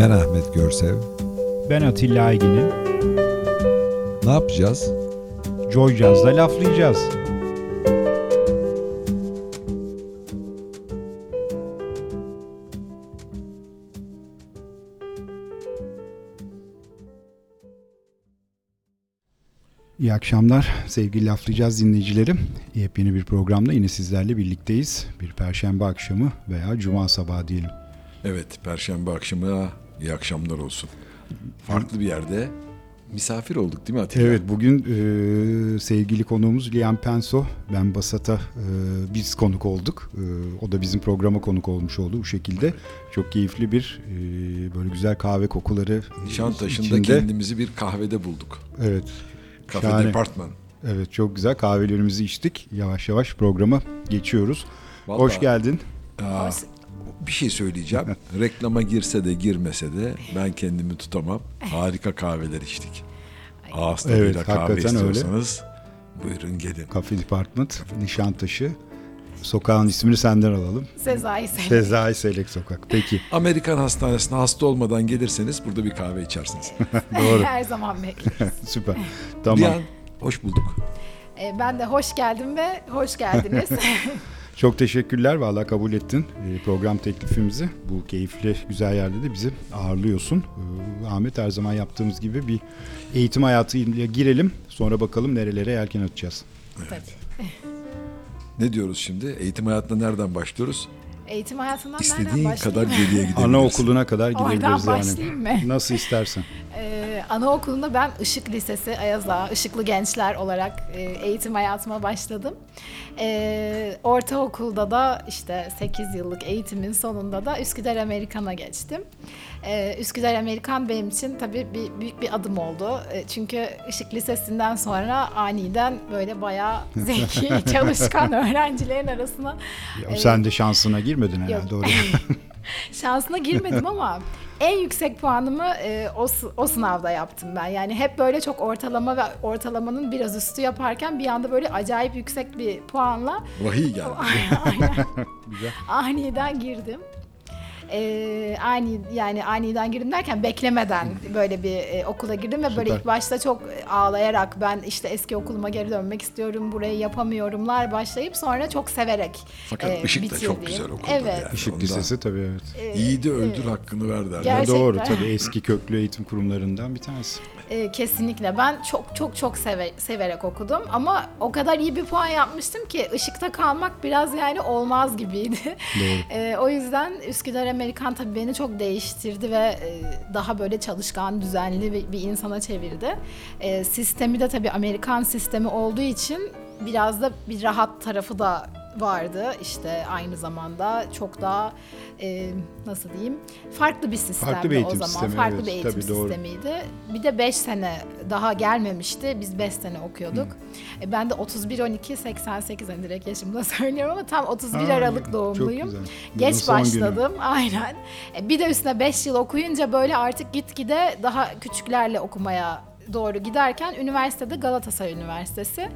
Ben Ahmet Görsev. Ben Atilla Aygin'im. Ne yapacağız? Joy Jazz'da laflayacağız. İyi akşamlar sevgili laflayacağız dinleyicilerim. Yepyeni bir programda yine sizlerle birlikteyiz. Bir perşembe akşamı veya cuma sabahı diyelim. Evet, perşembe akşamı iyi akşamlar olsun. Farklı bir yerde misafir olduk değil mi Atilla? Evet bugün e, sevgili konuğumuz Liam Penso. Ben Basat'a e, biz konuk olduk. E, o da bizim programa konuk olmuş oldu bu şekilde. Çok keyifli bir e, böyle güzel kahve kokuları Nişantaşı'nda içinde. kendimizi bir kahvede bulduk. Evet. Kafe Şahane. Departman. Evet çok güzel kahvelerimizi içtik. Yavaş yavaş programa geçiyoruz. Vallahi- Hoş geldin. Aa, bir şey söyleyeceğim. Reklama girse de girmese de ben kendimi tutamam. Harika kahveler içtik. Ağız tadıyla Evet, kahve hakikaten öyle. istiyorsanız buyurun gelin. Cafe Department, Nişantaşı. Sokağın ismini senden alalım. Sezai Selek. Sezai Selek Sokak. Peki. Amerikan hastanesine hasta olmadan gelirseniz burada bir kahve içersiniz. Doğru. Her zaman bekleriz. Süper. Tamam. an hoş bulduk. Ee, ben de hoş geldim ve hoş geldiniz. Çok teşekkürler. Vallahi kabul ettin e, program teklifimizi. Bu keyifli güzel yerde de bizi ağırlıyorsun. Ee, Ahmet her zaman yaptığımız gibi bir eğitim hayatıyla girelim. Sonra bakalım nerelere yelken atacağız. Tabii. Ne diyoruz şimdi? Eğitim hayatına nereden başlıyoruz? Eğitim hayatından nereden İstediğin başlayayım? kadar geriye gidebiliriz. Anaokuluna kadar Oradan gidebiliriz başlayayım yani. mı? Nasıl istersen. Ee, anaokulunda ben Işık Lisesi Ayaza, Işıklı Gençler olarak e, eğitim hayatıma başladım. Ee, ortaokulda da işte 8 yıllık eğitimin sonunda da Üsküdar Amerikan'a geçtim. Ee, Üsküdar Amerikan benim için tabii bir, büyük bir adım oldu. Ee, çünkü Işık Lisesi'nden sonra aniden böyle bayağı zeki, çalışkan öğrencilerin arasına Ya, sen de şansına girmedin herhalde oraya. Şansına girmedim ama en yüksek puanımı e, o, o sınavda yaptım ben. Yani hep böyle çok ortalama ve ortalamanın biraz üstü yaparken bir anda böyle acayip yüksek bir puanla Vahiy geldi. aynen, aniden girdim. Ee, ani yani aniden girdim derken beklemeden böyle bir e, okula girdim ve böyle Süper. ilk başta çok ağlayarak ben işte eski okuluma geri dönmek istiyorum burayı yapamıyorumlar başlayıp sonra çok severek Fakat e, Işık da çok güzel okuldu Evet. yani. Işık Ondan Lisesi tabii evet. İyi de öldür hakkını ver derler. Gerçekten. Doğru tabii eski köklü eğitim kurumlarından bir tanesi. Ee, kesinlikle. Ben çok çok çok seve- severek okudum ama o kadar iyi bir puan yapmıştım ki ışıkta kalmak biraz yani olmaz gibiydi. Ee, o yüzden Üsküdar Amerikan tabii beni çok değiştirdi ve e, daha böyle çalışkan, düzenli bir, bir insana çevirdi. Ee, sistemi de tabii Amerikan sistemi olduğu için biraz da bir rahat tarafı da vardı. İşte aynı zamanda çok daha e, nasıl diyeyim farklı bir sistemdi Farklı bir eğitim o zaman. sistemi, farklı evet, bir eğitim tabii doğru. sistemiydi. Bir de 5 sene daha gelmemişti. Biz 5 sene okuyorduk. E, ben de 31 12 88 hani direkt yaşımda söylüyorum ama tam 31 Aa, Aralık doğumluyum. Geç son günü. başladım aynen. E, bir de üstüne 5 yıl okuyunca böyle artık gitgide daha küçüklerle okumaya doğru giderken üniversitede Galatasaray Üniversitesi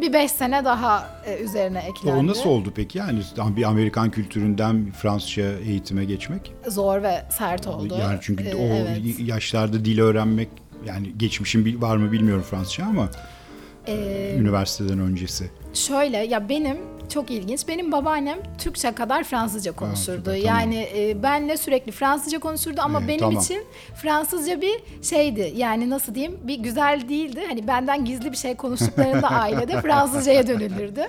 bir 5 sene daha e, üzerine eklendi. O nasıl oldu peki? Yani bir Amerikan kültüründen Fransızca eğitime geçmek? Zor ve sert oldu. Yani çünkü E, o evet. yaşlarda dil öğrenmek yani geçmişin bil- var mı bilmiyorum Fransızca ama E, üniversiteden öncesi. Şöyle ya benim çok ilginç. Benim babaannem Türkçe kadar Fransızca konuşurdu. süper, tamam. yani e, benle sürekli Fransızca konuşurdu ama Evet, benim tamam. için Fransızca bir şeydi. Yani nasıl diyeyim? Bir güzel değildi. Hani benden gizli bir şey konuştuklarında ailede Fransızcaya dönülürdü.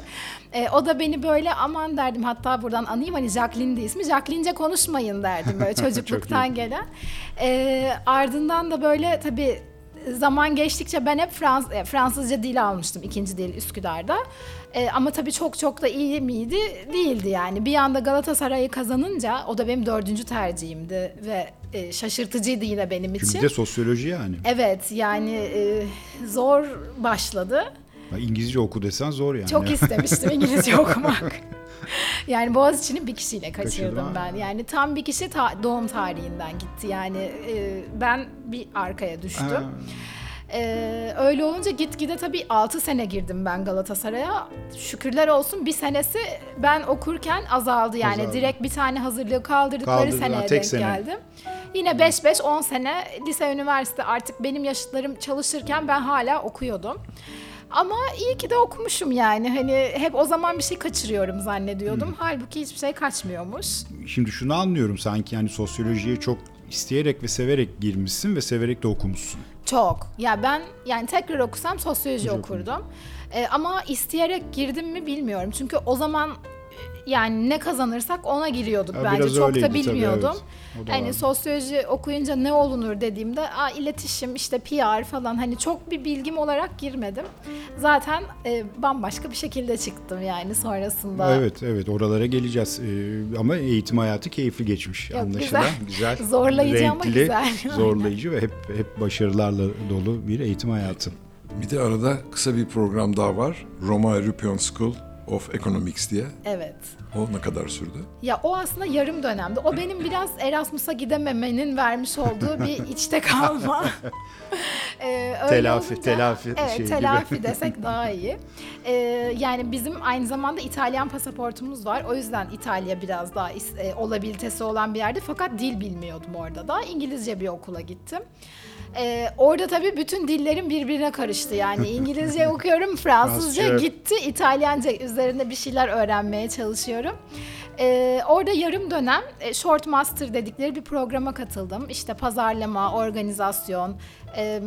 E, o da beni böyle aman derdim hatta buradan anayım hani Jacqueline de ismi. Jacqueline'ce konuşmayın derdim böyle çocukluktan gelen. E, ardından da böyle tabii zaman geçtikçe ben hep Frans e, Fransızca dil almıştım ikinci dil Üsküdar'da. E, ama tabii çok çok da iyi miydi? Değildi yani. Bir anda Galatasaray'ı kazanınca o da benim dördüncü tercihimdi ve e, şaşırtıcıydı yine benim Çünkü için. bir de sosyoloji yani. Evet yani e, zor başladı. Ya İngilizce oku desen zor yani. Çok istemiştim İngilizce okumak. Yani Boğaziçi'ni bir kişiyle kaçırdım ben. Yani tam bir kişi ta- doğum tarihinden gitti. Yani e, ben bir arkaya düştüm. Ha, Ee, öyle olunca gitgide tabii 6 sene girdim ben Galatasaray'a. Şükürler olsun bir senesi ben okurken azaldı yani. Azaldı. Direkt bir tane hazırlığı kaldırdıkları Kaldırdılar, seneye tek denk sene. geldim. Yine 5-5-10 sene lise üniversite artık benim yaşıtlarım çalışırken ben hala okuyordum. Ama iyi ki de okumuşum yani. Hani hep o zaman bir şey kaçırıyorum zannediyordum. Halbuki hiçbir şey kaçmıyormuş. Şimdi şunu anlıyorum sanki yani sosyolojiye çok isteyerek ve severek girmişsin ve severek de okumuşsun. Çok. Ya ben yani tekrar okusam sosyoloji okurdum. Ee, ama isteyerek girdim mi bilmiyorum. Çünkü o zaman e, yani ne kazanırsak ona giriyorduk Ha, bence. biraz Çok öyleydi da tabii, bilmiyordum. evet. O da Hani sosyoloji okuyunca ne olunur dediğimde Aa, iletişim işte PR falan hani çok bir bilgim olarak girmedim. Zaten e, bambaşka bir şekilde çıktım yani sonrasında. Evet evet oralara geleceğiz Ee, ama eğitim hayatı keyifli geçmiş Yok, anlaşılan. güzel. Güzel. Zorlayıcı ama renkli, güzel. Zorlayıcı ve hep hep başarılarla dolu bir eğitim hayatı. Bir de arada kısa bir program daha var. Roma European School of Economics diye. Evet. O ne kadar sürdü? Ya o aslında yarım dönemde. O benim biraz Erasmus'a gidememenin vermiş olduğu bir içte kalma. Ee, Telafi- olunca- telafi evet, şey gibi. telafi desek daha iyi. Ee, yani bizim aynı zamanda İtalyan pasaportumuz var. O yüzden İtalya biraz daha e, olabilitesi olan bir yerde. Fakat dil bilmiyordum orada da. İngilizce bir okula gittim. Ee, orada tabii bütün dillerim birbirine karıştı. Yani İngilizce okuyorum, Fransızca Fransızca. gitti, İtalyanca üzerinde bir şeyler öğrenmeye çalışıyorum. Ee, orada yarım dönem e, short master dedikleri bir programa katıldım. İşte pazarlama, organizasyon, e,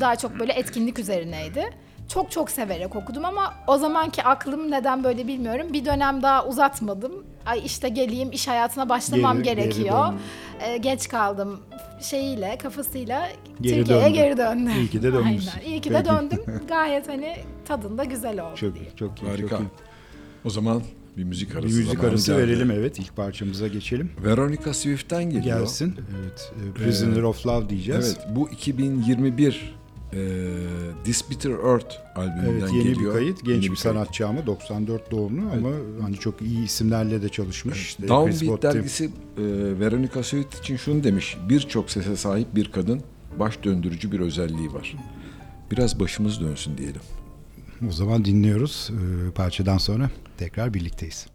daha çok böyle etkinlik üzerineydi. Çok çok severek okudum ama o zamanki aklım neden böyle bilmiyorum. Bir dönem daha uzatmadım. Ay işte geleyim iş hayatına başlamam Geri- geri gerekiyor. döndüm. Ee, geç kaldım şeyiyle, kafasıyla Geri Türkiye'ye döndün. geri döndüm. İyi ki de dönmüşsün. Aynen. İyi ki de Peki. döndüm. Gayet hani tadında güzel oldu Çok diye. çok iyi. Harika. Çok iyi. O zaman bir müzik arası Bir müzik arası geldi. verelim evet ilk parçamıza geçelim. Veronica Swift'ten geliyor. Gelsin. Evet. e, Prisoner of Love diyeceğiz. Evet bu 2021 e, This Bitter Earth albümünden Evet yeni geliyor. bir kayıt. Genç Yeni bir kayıt. sanatçı ama 94 doğumlu ama hani çok iyi isimlerle de çalışmış. İşte Chris Downbeat dergisi e, Veronica Swift için şunu demiş. Birçok sese sahip bir kadın baş döndürücü bir özelliği var. Biraz başımız dönsün diyelim. O zaman dinliyoruz. Ee, parçadan sonra tekrar birlikteyiz.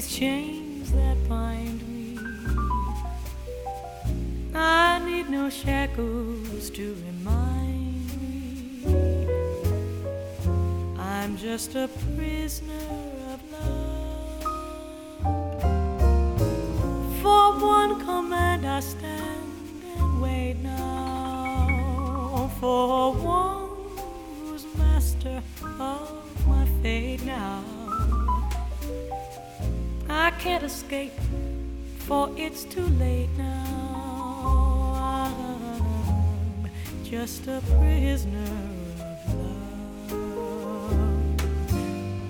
These chains that bind me. I need no shackles to remind me I'm just a prisoner of love. For one command I stand and wait now. For one who's master of my fate now. I can't escape, for it's too late now. I'm just a prisoner of love.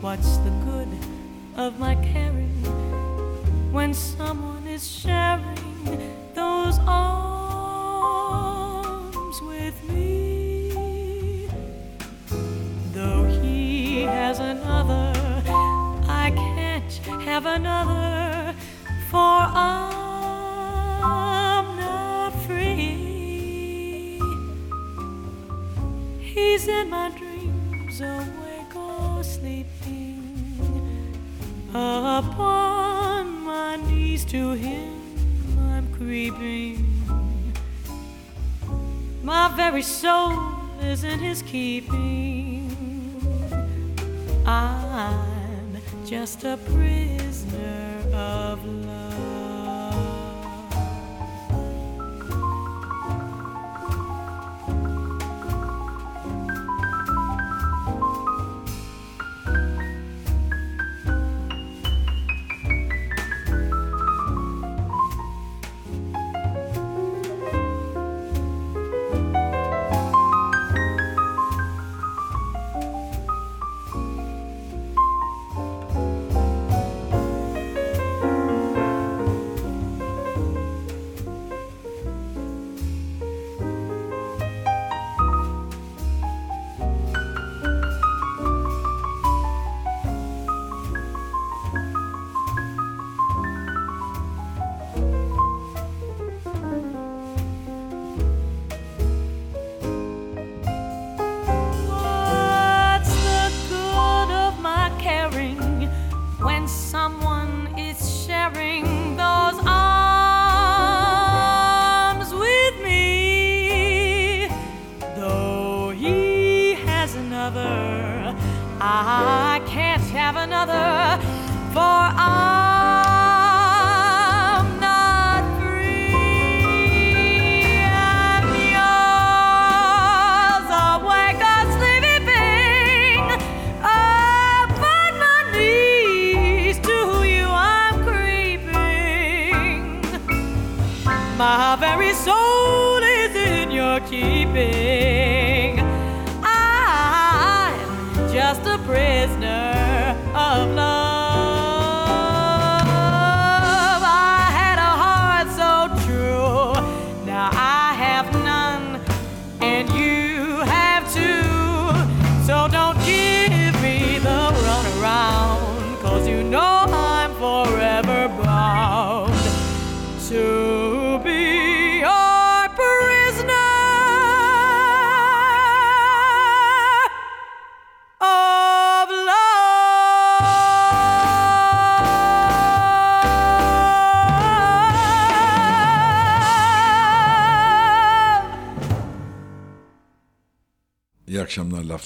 What's the good of my caring when someone is sharing those arms with me? Though he has another, have another, for I'm not free. He's in my dreams, awake or sleeping. Upon my knees to him, I'm creeping. My very soul is in his keeping. I'm just a prisoner of love.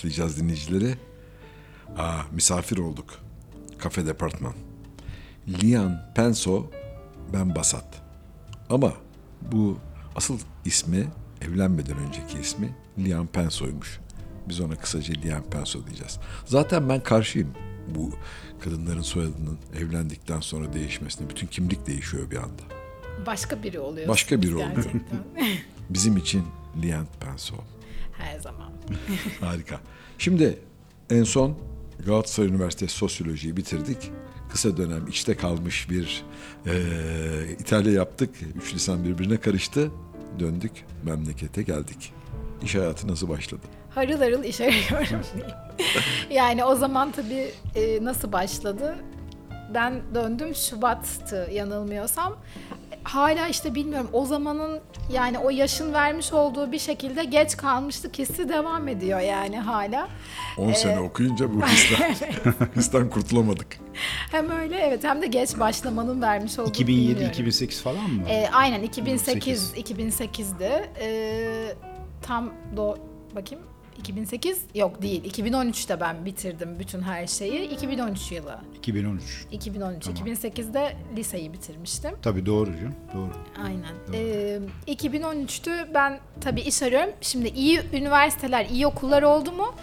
Akşamlar laflayacağız dinleyicileri. Aa, misafir olduk. Kafe Departman. Lian Penso, ben Basat. Ama bu asıl ismi, evlenmeden önceki ismi Lian Penso'ymuş. Biz ona kısaca Lian Penso diyeceğiz. Zaten ben karşıyım bu kadınların soyadının evlendikten sonra değişmesine. Bütün kimlik değişiyor bir anda. Başka biri oluyor. Başka biri oluyor. Bizim için Lian Penso. Her zaman. Harika. Şimdi en son Galatasaray Üniversitesi Sosyolojiyi bitirdik. Kısa dönem içte kalmış bir eee, İtalya yaptık. Üç lisan birbirine karıştı. Döndük, memlekete geldik. İş hayatı nasıl başladı? Harıl harıl iş arıyorum yani o zaman tabii e, nasıl başladı? Ben döndüm Şubat'tı yanılmıyorsam. Hala işte bilmiyorum o zamanın yani o yaşın vermiş olduğu bir şekilde geç kalmışlık hissi devam ediyor yani hala. 10 sene okuyunca bu histen, histen kurtulamadık. Hem öyle evet hem de geç başlamanın vermiş olduğu 2007-2008 falan mı? Ee, aynen 2008 2008'di. Ee, tam do bakayım 2008 yok değil 2013'te ben bitirdim bütün her şeyi 2013 yılı 2013. 2013 Tamam. 2008'de liseyi bitirmiştim Tabii doğru canım. Doğru. aynen ee, 2013'tü ben tabii iş arıyorum şimdi iyi üniversiteler iyi okullar oldu mu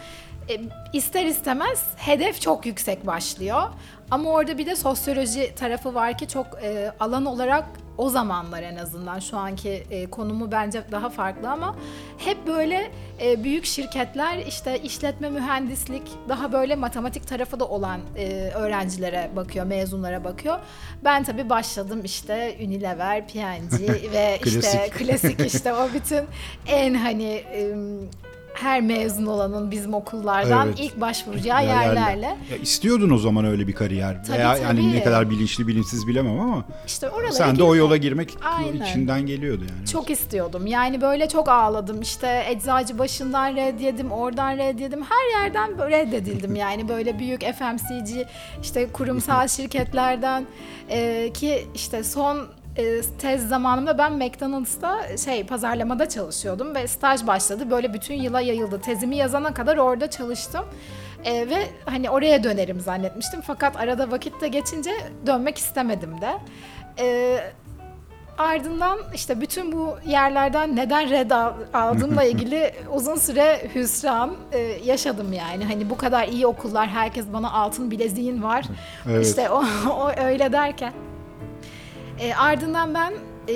e, ister istemez hedef çok yüksek başlıyor ama orada bir de sosyoloji tarafı var ki çok e, alan olarak o zamanlar en azından şu anki e, konumu bence daha farklı ama hep böyle e, büyük şirketler işte işletme mühendislik daha böyle matematik tarafı da olan e, öğrencilere bakıyor mezunlara bakıyor. Ben tabii başladım işte Unilever, P&G ve işte Klasik. klasik işte o bütün en hani e, her mezun olanın bizim okullardan Evet. ilk başvuracağı Ya- yerlerle. Ya istiyordun o zaman öyle bir kariyer. Tabii, Veya yani tabii. ne kadar bilinçli bilinçsiz bilemem ama İşte oralara sen de o yola girmek Aynen. içinden geliyordu yani. Çok istiyordum. Yani böyle çok ağladım. İşte eczacı başından red yedim, oradan red yedim. Her yerden reddedildim. Yani böyle büyük FMCG, işte kurumsal şirketlerden e, ki işte son e, tez zamanımda ben McDonald's'ta şey pazarlamada çalışıyordum ve staj başladı. Böyle bütün yıla yayıldı. Tezimi yazana kadar orada çalıştım. E, ve hani oraya dönerim zannetmiştim. Fakat arada vakit de geçince dönmek istemedim de. E, Ardından işte bütün bu yerlerden neden red al- aldığımla ilgili uzun süre hüsran e, yaşadım yani. Hani bu kadar iyi okullar, herkes bana altın bileziğin var. Evet. İşte o, o öyle derken. E, ardından ben e,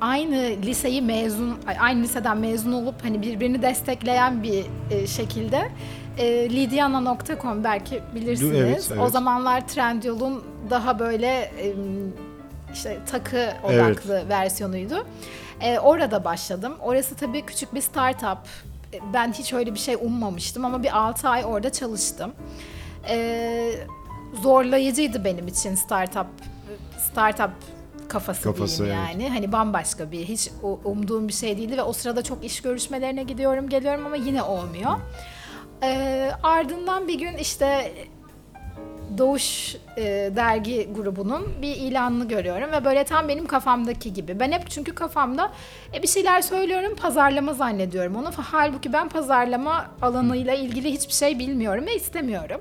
aynı liseyi mezun, aynı liseden mezun olup hani birbirini destekleyen bir e, şekilde e, lidiana.com belki bilirsiniz. Evet, O evet. zamanlar Trendyol'un daha böyle e, işte takı odaklı versiyonuydu. E, orada başladım. Orası tabii küçük bir startup. E, Ben hiç öyle bir şey ummamıştım ama bir 6 ay orada çalıştım. E, zorlayıcıydı benim için startup startup kafası, Kafası, diyeyim evet. yani. Hani bambaşka bir hiç umduğum bir şey değildi ve o sırada çok iş görüşmelerine gidiyorum geliyorum ama yine olmuyor. E, ardından bir gün işte Doğuş e, dergi grubunun bir ilanını görüyorum ve böyle tam benim kafamdaki gibi. Ben hep çünkü kafamda e, bir şeyler söylüyorum, pazarlama zannediyorum onu. Halbuki ben pazarlama alanıyla ilgili hiçbir şey bilmiyorum ve istemiyorum.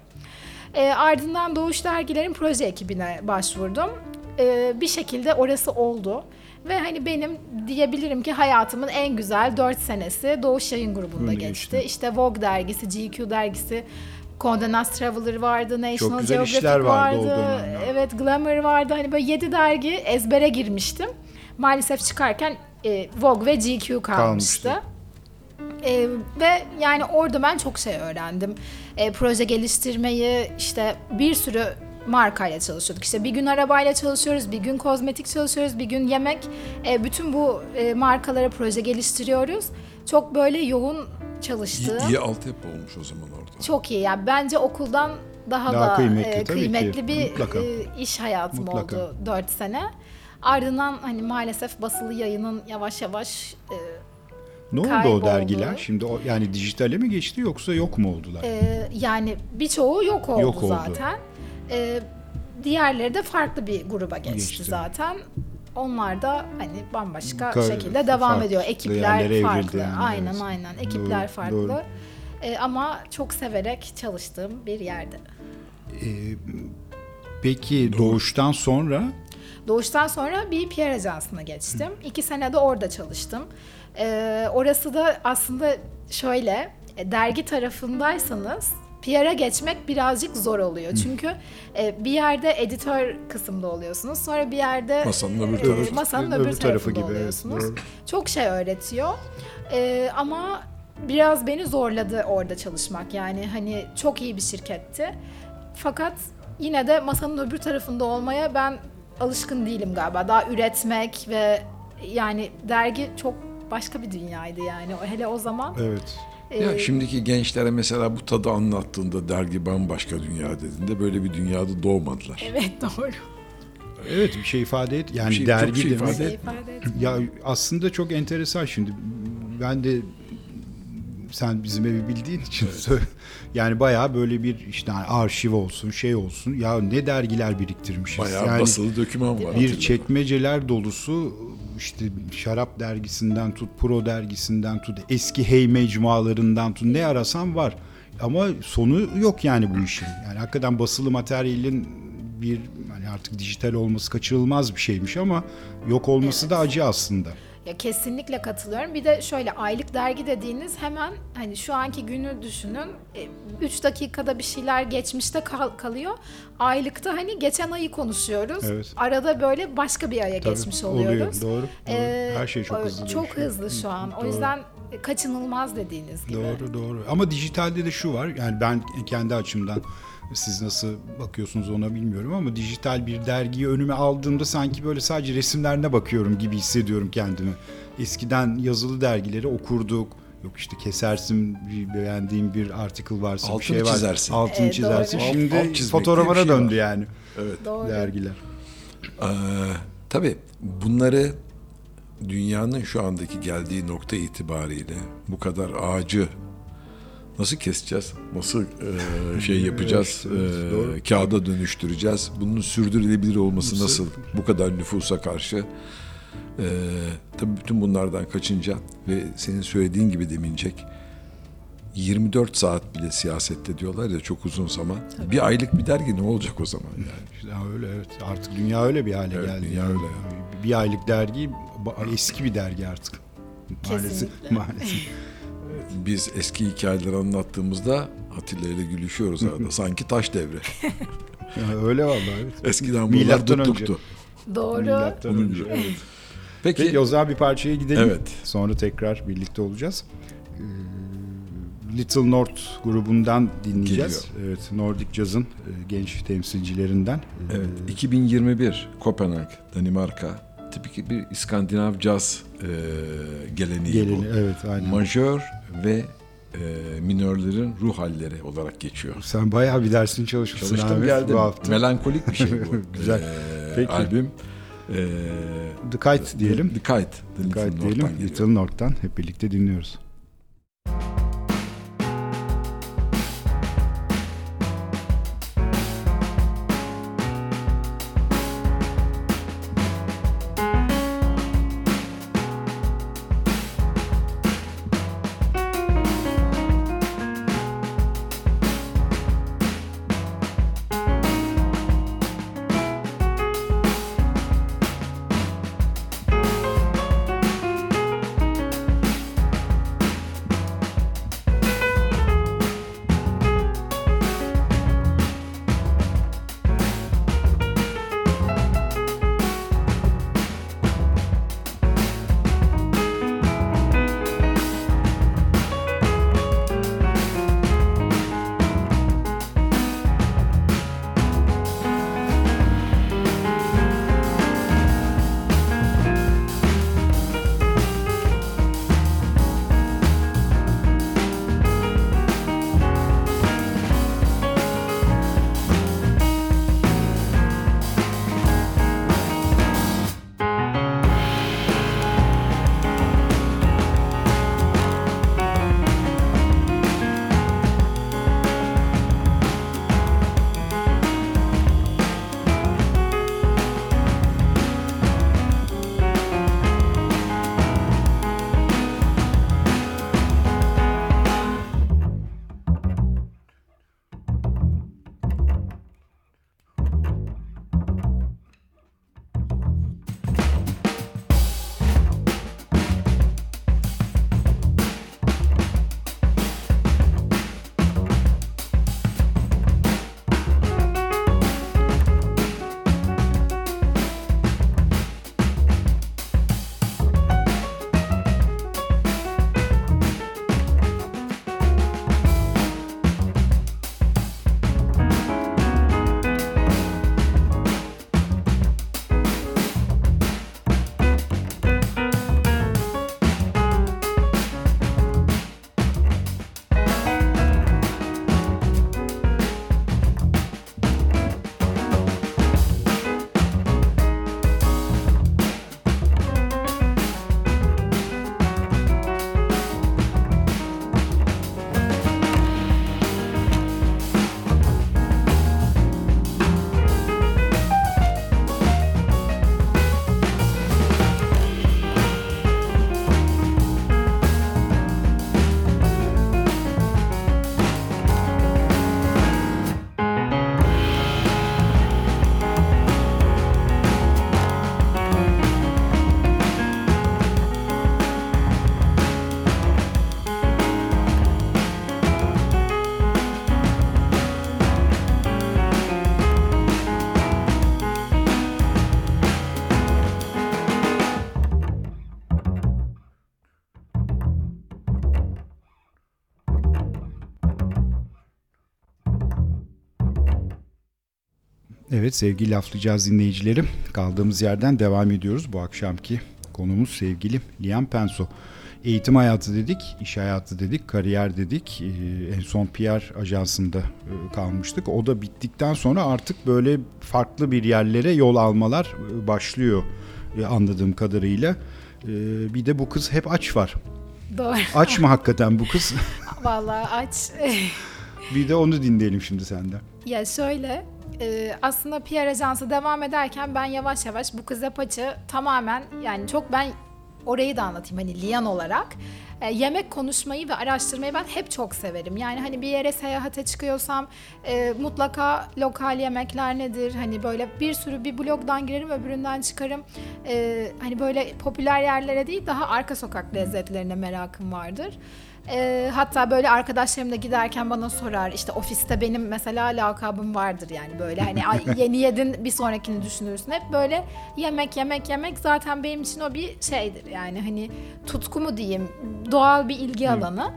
E, ardından Doğuş dergilerin proje ekibine başvurdum. E, bir şekilde orası oldu. Ve hani benim diyebilirim ki hayatımın en güzel 4 senesi Doğuş Yayın Grubu'nda geçti. İşte Vogue dergisi, GQ dergisi, Condé Nast Traveler vardı, National güzel Geographic işler vardı vardı. Evet, Glamour vardı. Hani böyle 7 dergi ezbere girmiştim. Maalesef çıkarken e, Vogue ve GQ kalmıştı. Kalmıştı. E, ve yani orada ben çok şey öğrendim. E, proje geliştirmeyi işte bir sürü markayla çalışıyorduk. İşte bir gün arabayla çalışıyoruz, bir gün kozmetik çalışıyoruz, bir gün yemek. E, bütün bu e, markalara proje geliştiriyoruz. Çok böyle yoğun İyi, çalıştığım. iyi altyapı olmuş o zaman orada. Çok iyi. Yani bence okuldan daha, Daha da kıymetli e, kıymetli bir Mutlaka. e, iş hayatım Mutlaka. oldu 4 sene. Ardından hani maalesef basılı yayının yavaş yavaş e, Ne oldu Kayboldu. o dergiler? Şimdi o, yani dijitale mi geçti yoksa yok mu oldular? e, yani birçoğu yok oldu, Yok oldu. zaten. E, diğerleri de farklı bir gruba geçti, Geçti. zaten. Onlar da hani bambaşka Ka- şekilde devam farklı ediyor. Ekipler farklı. yani, aynen evet. aynen. Ekipler Doğru, farklı. doğru. E, ama çok severek çalıştığım bir yerde. Ee, peki doğuştan sonra Doğuştan sonra bir PR ajansına geçtim. İki sene de orada çalıştım. Ee, orası da aslında şöyle, e, dergi tarafındaysanız PR'a geçmek birazcık zor oluyor. Çünkü e, bir yerde editör kısımda oluyorsunuz. Sonra bir yerde Masanın öbür e, tarafı. masanın Öbür öbür, tarafı gibi, evet, oluyorsunuz. doğru. Çok şey öğretiyor. E, ama biraz beni zorladı orada çalışmak. Yani hani çok iyi bir şirketti. Fakat yine de masanın öbür tarafında olmaya ben alışkın değilim galiba. Daha üretmek ve yani dergi çok başka bir dünyaydı yani. Hele o zaman. evet Ya e, şimdiki gençlere mesela bu tadı anlattığında dergi bambaşka dünya dediğinde böyle bir dünyada doğmadılar. Evet doğru. evet bir şey ifade et yani Bir şey- çok dergi şey demek ifade Şey ifade etmiyor. ya aslında çok enteresan şimdi ben de sen bizim evi bildiğin için yani bayağı böyle bir işte hani arşiv olsun şey olsun ya ne dergiler biriktirmişiz Bayağı yani basılı doküman var. bir çekmeceler dolusu işte şarap dergisinden tut, pro dergisinden tut, eski hey mecmualarından tut ne arasan var. Ama sonu yok yani bu işin. Yani hakikaten basılı materyalin bir hani artık dijital olması kaçırılmaz bir şeymiş ama yok olması da acı aslında. Ya kesinlikle katılıyorum. Bir de şöyle aylık dergi dediğiniz hemen hani şu anki günü düşünün. 3 dakikada bir şeyler geçmişte kal- kalıyor. Aylıkta hani geçen ayı konuşuyoruz. Evet. Arada böyle başka bir aya geçmiş oluyor, oluyoruz. doğru, doğru. Ee, Her şey çok o- hızlı Çok değişiyor. hızlı şu an. O Doğru. yüzden kaçınılmaz dediğiniz gibi. Doğru doğru. Ama dijitalde de şu var. Yani ben kendi açımdan siz nasıl bakıyorsunuz ona bilmiyorum ama dijital bir dergiyi önüme aldığımda sanki böyle sadece resimlerine bakıyorum gibi hissediyorum kendimi. Eskiden yazılı dergileri okurduk. Yok işte kesersin bir beğendiğim bir article varsa bir Altını şey var. çizersin. Altını Evet, çizersin. doğru. Alt- Şimdi alt diye fotoğrafına bir şey döndü var. yani Doğru. dergiler. Ee, tabii bunları dünyanın şu andaki geldiği nokta itibariyle bu kadar ağacı nasıl keseceğiz? Nasıl e, şey yapacağız? Evet, e, kağıda dönüştüreceğiz? Bunun sürdürülebilir olması nasıl? Bu kadar nüfusa karşı. E, tabii bütün bunlardan kaçınca ve senin söylediğin gibi demincek 24 saat bile siyasette diyorlar ya çok uzun zaman. Bir aylık bir dergi ne olacak o zaman yani? İşte öyle evet. Artık dünya öyle bir hale Evet, geldi. dünya yani. öyle. Bir aylık dergi eski bir dergi artık. Maalesef. Kesinlikle. Maalesef. Biz eski hikayeleri anlattığımızda Atilla ile gülüşüyoruz arada. Sanki taş devri. Ya öyle vallahi evet. Eskiden bunlar Milattan önce. tutuktu. Doğru. Milattan önce. Evet. Peki, Peki o zaman bir parçaya gidelim. Evet. Sonra tekrar birlikte olacağız. Ee, Little North grubundan dinleyeceğiz. Evet, Nordic Jazz'ın e, genç temsilcilerinden. Ee, evet, 2021 Kopenhag, Danimarka. Tipik bir İskandinav caz e, geleneği Geleni, bu. evet aynen. Majör ve e, minörlerin ruh halleri olarak geçiyor. Sen bayağı bir dersini çalışmışsın Çalıştım abi geldim. bu hafta. Melankolik bir şey bu. Güzel. e, Peki. Albüm. E, The Kite diyelim. The Kite. The Little Kite diyelim. Little North'tan hep birlikte dinliyoruz. Evet sevgili laflayacağız dinleyicilerim. Kaldığımız yerden devam ediyoruz. Bu akşamki konumuz sevgili Liam Penso. Eğitim hayatı dedik, iş hayatı dedik, kariyer dedik. Ee, en son PR ajansında e, kalmıştık. O da bittikten sonra artık böyle farklı bir yerlere yol almalar e, başlıyor e, anladığım kadarıyla. Ee, bir de bu kız hep aç var. Doğru. Aç mı hakikaten bu kız? Vallahi aç. bir de onu dinleyelim şimdi senden. ya şöyle e, aslında PR ajansı devam ederken ben yavaş yavaş bu kız paçı tamamen yani çok ben orayı da anlatayım hani Liyan olarak. E, yemek konuşmayı ve araştırmayı ben hep çok severim. Yani hani bir yere seyahate çıkıyorsam e, mutlaka lokal yemekler nedir? Hani böyle bir sürü bir blogdan girerim öbüründen çıkarım. E, hani böyle popüler yerlere değil daha arka sokak lezzetlerine merakım vardır. E, hatta böyle arkadaşlarım da giderken bana sorar işte ofiste benim mesela lakabım vardır yani böyle hani "Ay, yeni yedin bir sonrakini düşünürsün hep böyle yemek yemek yemek zaten benim için o bir şeydir yani hani tutku mu diyeyim doğal bir ilgi alanı.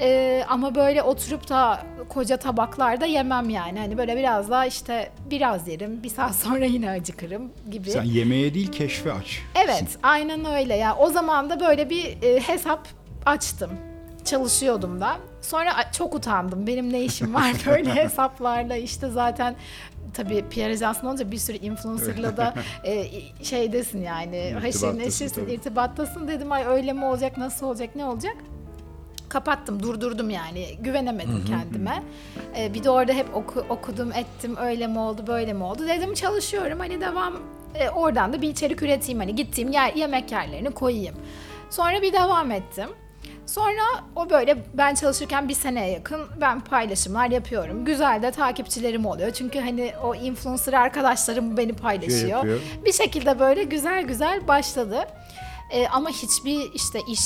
E, ama böyle oturup da koca tabaklarda yemem yani hani böyle biraz daha işte biraz yerim bir saat sonra yine acıkırım gibi. Sen yemeğe değil keşfe aç. Evet, aynen öyle ya. O zaman da böyle bir e, hesap açtım. Çalışıyordum da. Sonra çok utandım. Benim ne işim var böyle hesaplarla işte zaten tabii PR ajansında olunca bir sürü influencerla da e, şeydesin yani İrtibattasın neşirsin, tabii. irtibattasın dedim ay öyle mi olacak, nasıl olacak, ne olacak? Kapattım, durdurdum yani. Güvenemedim kendime. Ee, bir de orada hep oku- okudum, ettim. Öyle mi oldu, böyle mi oldu? Dedim çalışıyorum. Hani devam e, oradan da bir içerik üreteyim. Hani gittiğim yer, yemek yerlerini koyayım. Sonra bir devam ettim. Sonra o böyle ben çalışırken bir seneye yakın ben paylaşımlar yapıyorum. Güzel de takipçilerim oluyor. Çünkü hani o influencer arkadaşlarım beni paylaşıyor. yapıyor. bir şekilde böyle güzel güzel başladı. Ee, ama hiçbir işte iş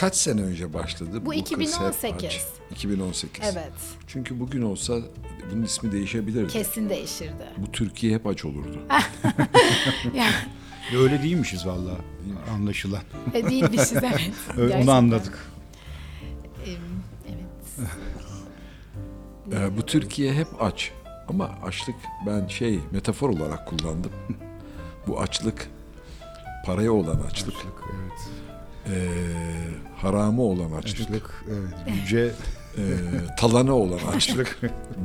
Kaç sene önce başladı? Bu hep 2018. aç? 2018. evet Çünkü bugün olsa bunun ismi değişebilirdi. kesin değişirdi. Bu Türkiye hep aç olurdu. Yani Öyle değilmişiz vallahi anlaşılan. e, değilmişiz evet. Gerçekten. Onu anladık. Ee, bu Türkiye hep aç. Ama açlık ben şey metafor olarak kullandım. bu açlık paraya olan açlık, Evet. ee, haramı olan açlık, Açlık, evet. Yüce ee, talanı olan açlık.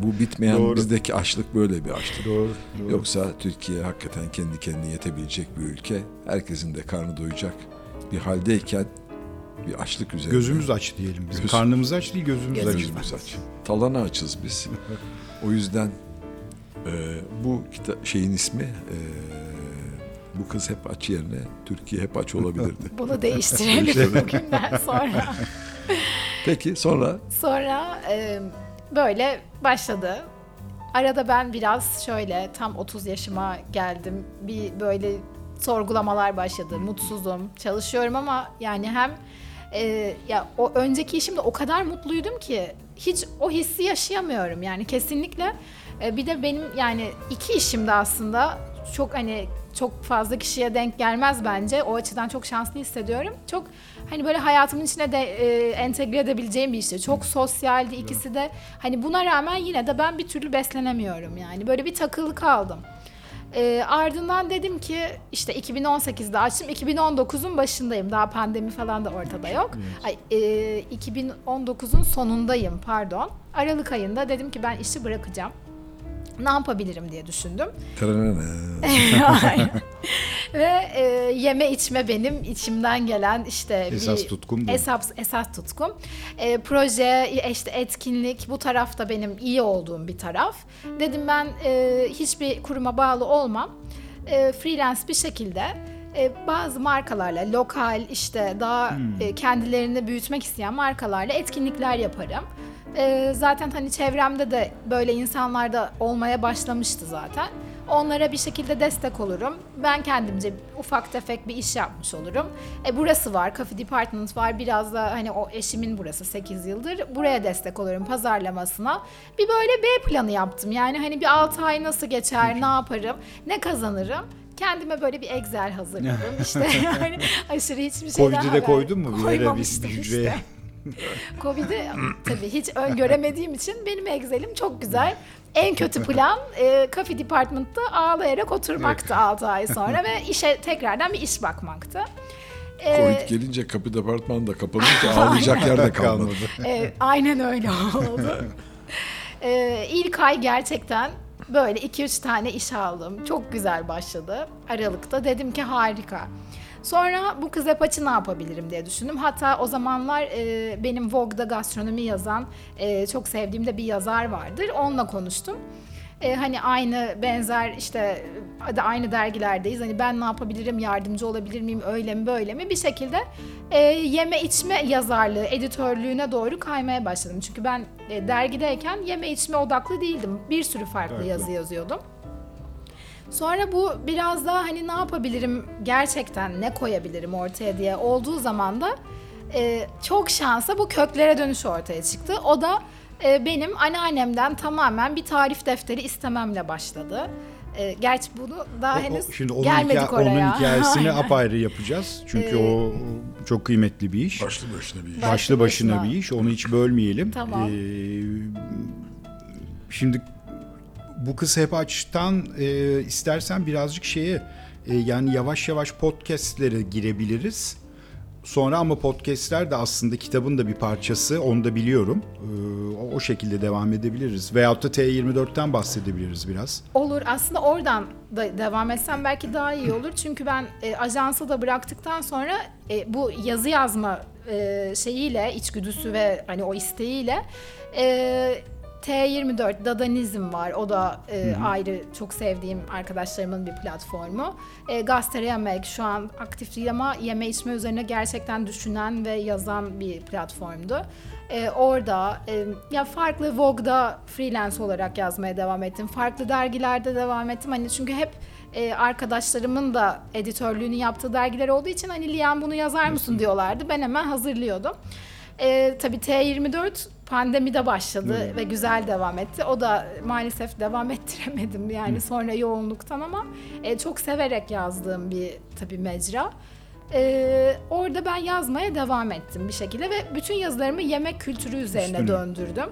bu bitmeyen Doğru. bizdeki açlık böyle bir açlık. doğru. doğru. Yoksa Türkiye hakikaten kendi kendine yetebilecek bir ülke. Herkesin de karnı doyacak bir haldeyken bir açlık üzerine. Gözümüz aç diyelim biz. Göz- Karnımız aç değil gözümüz, Gözümüz aç. Gözümüz aç. Talana açız biz. o yüzden e, bu kita- şeyin ismi e, bu kız hep aç yerine Türkiye hep aç olabilirdi. Bunu değiştirelim bugünden sonra. Peki sonra Sonra e, böyle başladı. Arada ben biraz şöyle tam 30 yaşıma geldim. Bir böyle sorgulamalar başladı. Mutsuzum. Çalışıyorum ama yani hem e, ya o önceki işimde o kadar mutluydum ki hiç o hissi yaşayamıyorum yani kesinlikle. E, bir de benim yani iki işimde aslında çok hani çok fazla kişiye denk gelmez bence. O açıdan çok şanslı hissediyorum. Çok hani böyle hayatımın içine de e, entegre edebileceğim bir işti. Çok sosyaldi ikisi de. Hani buna rağmen yine de ben bir türlü beslenemiyorum yani. Böyle bir takılı kaldım. E, ardından dedim ki işte 2018'de açtım. 2019'un başındayım. Daha pandemi falan da ortada yok. Ay, e, 2019'un sonundayım pardon. Aralık ayında dedim ki ben işi bırakacağım. Ne yapabilirim diye düşündüm. Ve e, yeme içme benim içimden gelen işte Esas bir tutkum esas esas tutkum. E, proje işte etkinlik bu tarafta benim iyi olduğum bir taraf. Dedim ben e, hiçbir kuruma bağlı olmam. E, freelance bir şekilde e, bazı markalarla lokal işte daha Hmm. e, kendilerini büyütmek isteyen markalarla etkinlikler yaparım. E, zaten hani çevremde de böyle insanlar da olmaya başlamıştı zaten. Onlara bir şekilde destek olurum. Ben kendimce ufak tefek bir iş yapmış olurum. E burası var, Coffee Department var. Biraz da hani o eşimin burası 8 yıldır. Buraya destek olurum pazarlamasına. Bir böyle B planı yaptım. Yani hani bir 6 ay nasıl geçer, ne yaparım, ne kazanırım. Kendime böyle bir Excel hazırladım. işte yani aşırı hiçbir şeyden Covid'i de koydun mu bir yere bir hücreye? işte. Covid'i tabii hiç öngöremediğim için benim Excel'im çok güzel. En kötü plan e, Coffee Department'ta ağlayarak oturmaktı 6 ay sonra ve işe tekrardan bir iş bakmaktı. E, Covid gelince kapı departmanı da kapanınca ağlayacak yer de kalmadı. e, aynen öyle oldu. e, ilk ay gerçekten böyle 2-3 tane iş aldım. Çok güzel başladı. Aralıkta dedim ki harika. Sonra bu kız açı ne yapabilirim diye düşündüm. Hatta o zamanlar e, benim Vogue'da gastronomi yazan e, çok sevdiğim de bir yazar vardır. Onunla konuştum. E, hani aynı benzer işte aynı dergilerdeyiz. Hani ben ne yapabilirim, yardımcı olabilir miyim, öyle mi böyle mi? Bir şekilde e, yeme içme yazarlığı, editörlüğüne doğru kaymaya başladım. Çünkü ben e, dergideyken yeme içme odaklı değildim. Bir sürü farklı Evet. yazı yazıyordum. Sonra bu biraz daha hani ne yapabilirim gerçekten ne koyabilirim ortaya diye olduğu zaman da e, çok şansa bu köklere dönüş ortaya çıktı. O da e, benim anneannemden tamamen bir tarif defteri istememle başladı. E, gerçi bunu daha O- o- henüz şimdi onun, gelmedik hikaye- oraya. onun hikayesini apayrı yapacağız. Çünkü Ee, o çok kıymetli bir iş. Başlı başına bir iş. Başlı Başlı başına başına. bir iş. Onu hiç bölmeyelim. Tamam. Ee, şimdi bu kız hep açtan e, istersen birazcık şeye e, yani yavaş yavaş podcastlere girebiliriz. Sonra ama podcastler de aslında kitabın da bir parçası. Onu da biliyorum. Ee, o, şekilde devam edebiliriz. Veyahut da T24'ten bahsedebiliriz biraz. Olur. Aslında oradan da devam etsem belki daha iyi olur. Çünkü ben e, ajansı da bıraktıktan sonra e, bu yazı yazma e, şeyiyle, içgüdüsü ve hani o isteğiyle e, T24 Dadanizm var. O da e, ayrı çok sevdiğim arkadaşlarımın bir platformu. E, Gazete Yemek şu an aktif değil ama yeme içme üzerine gerçekten düşünen ve yazan bir platformdu. E, orada e, ya farklı Vogue'da freelance olarak yazmaya devam ettim. Farklı dergilerde devam ettim. Hani çünkü hep e, arkadaşlarımın da editörlüğünü yaptığı dergiler olduğu için hani Liyan bunu yazar mısın diyorlardı. Ben hemen hazırlıyordum. E, tabii T24 pandemide başladı ve güzel devam etti. O da maalesef devam ettiremedim yani sonra yoğunluktan ama e, çok severek yazdığım bir tabii mecra. E, orada ben yazmaya devam ettim bir şekilde ve bütün yazılarımı yemek kültürü üzerine Üstüne. döndürdüm.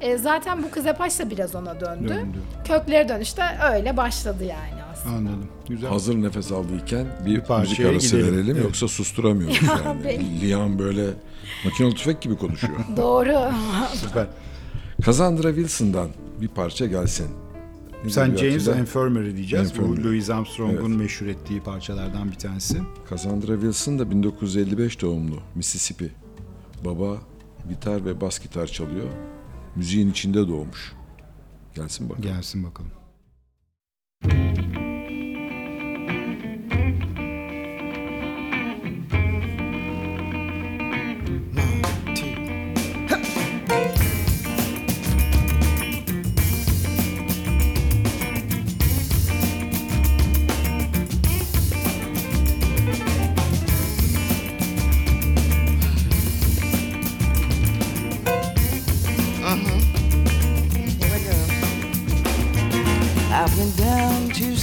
E, zaten bu kız Epaş da biraz ona döndü. Döndü. Kökleri dönüşte öyle başladı yani aslında. Anladım. Güzel. Hazır nefes aldıyken bir, parçaya müzik arası gidelim. verelim Evet. yoksa susturamıyoruz yani. ben- Liam böyle makinalı tüfek gibi konuşuyor. Doğru. Süper. Cassandra Wilson'dan bir parça gelsin. Ne Sen James? Infirmary diyeceğiz. Infirmary. Bu Louis Armstrong'un Evet. meşhur ettiği parçalardan bir tanesi. Cassandra Wilson da 1955 doğumlu Mississippi. Baba gitar ve bas gitar çalıyor. Müziğin içinde doğmuş. Gelsin bakalım. Gelsin bakalım.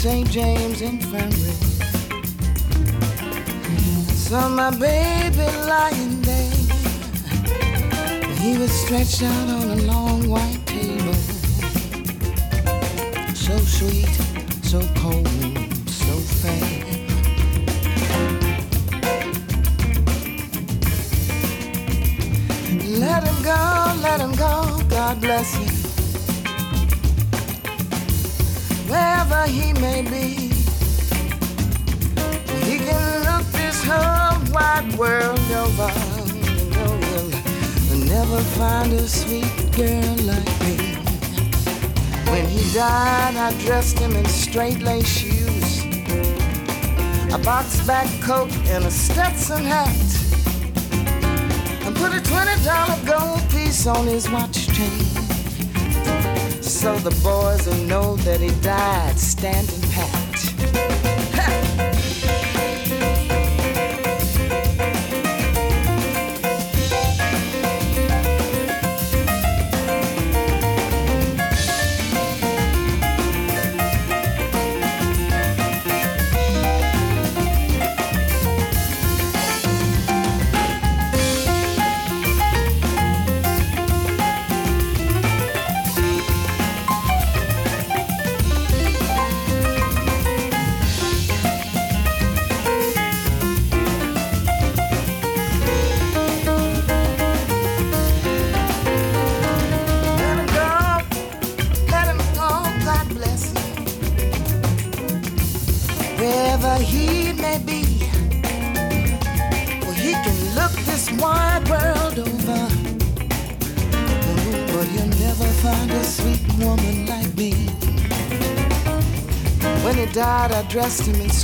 St. James Infirmary. Saw my baby lying there. He was stretched out on a long white never find a sweet girl like me. When he died, I dressed him in straight lace shoes, a box back coat, and a Stetson hat and put a twenty dollar gold piece on his watch chain. So the boys will know that he died standing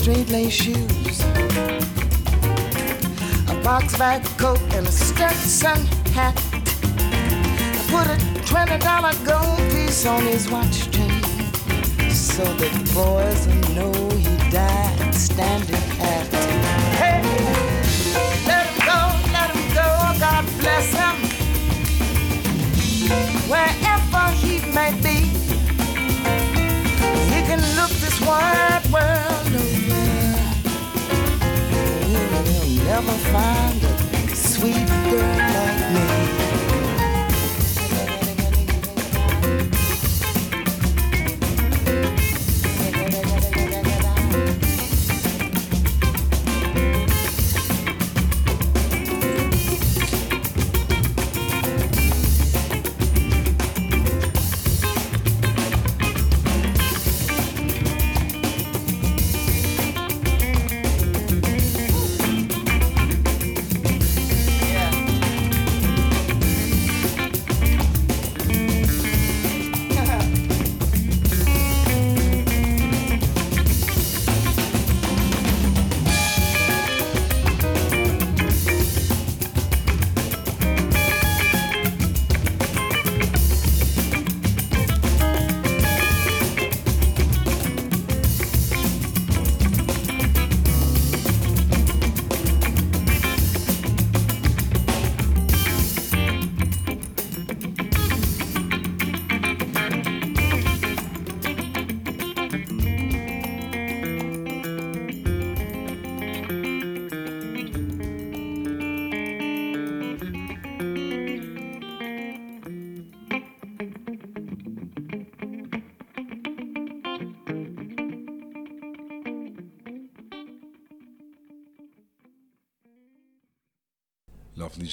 straight lace shoes, a box bag coat, and a Stetson hat. I put a twenty dollar gold piece on his watch chain, so that the boys know he died standing ever find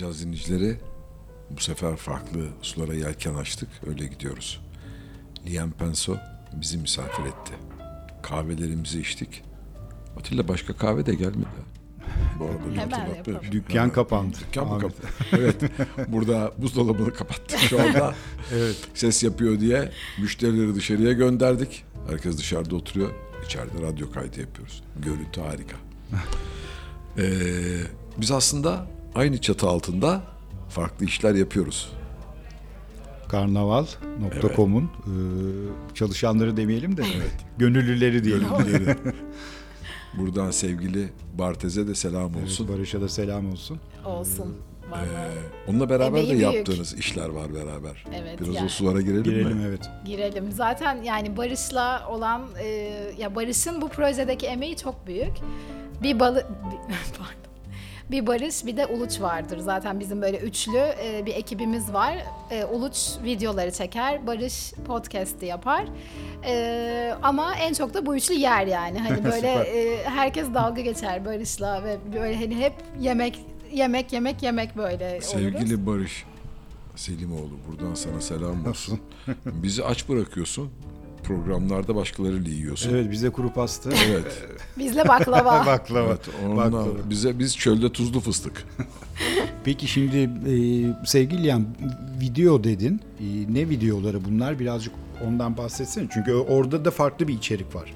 Laflayacağız dinleyicileri. Bu sefer farklı sulara yelken açtık. Öyle gidiyoruz. Liam Penso bizi misafir etti. Kahvelerimizi içtik. Atilla başka kahve de gelmedi. Bu arada bir hatırlatma. Dükkan kapandı. Dükkan mı kapandı? evet. Burada buzdolabını kapattık şu anda. Evet. Ses yapıyor diye müşterileri dışarıya gönderdik. Herkes dışarıda oturuyor. İçeride radyo kaydı yapıyoruz. Görüntü harika. Ee, biz aslında aynı çatı altında farklı işler yapıyoruz. Karnaval.com'un e, çalışanları demeyelim de gönüllüleri diyelim. Gönüllüleri. Buradan sevgili Bartez'e de selam Evet, olsun. Barış'a da selam olsun. Olsun. Vallahi. Ee, onunla beraber Emeği de büyük. yaptığınız işler var beraber. Evet, Biraz o yani. sulara girelim, Girelim mi? evet. Girelim. Zaten yani Barış'la olan e, ya Barış'ın bu projedeki emeği çok büyük. Bir balı bir-. Bir Barış bir de Uluç vardır. Zaten bizim böyle üçlü e, bir ekibimiz var. E, Uluç videoları çeker, Barış podcast'i yapar. E, ama en çok da bu üçlü yer yani. Hani böyle e, herkes dalga geçer Barış'la ve böyle hani hep yemek yemek yemek yemek böyle oluruz. Sevgili Barış Selimoğlu buradan sana selam olsun. Bizi aç bırakıyorsun. Programlarda başkalarıyla yiyorsun. Evet bize kuru pasta. Evet. Bizle baklava. Baklava. evet ondan Baklava. bize biz çölde tuzlu fıstık. Peki şimdi e, sevgili Liam video dedin. E, ne videoları bunlar? Birazcık ondan bahsetsene. Çünkü orada da farklı bir içerik var.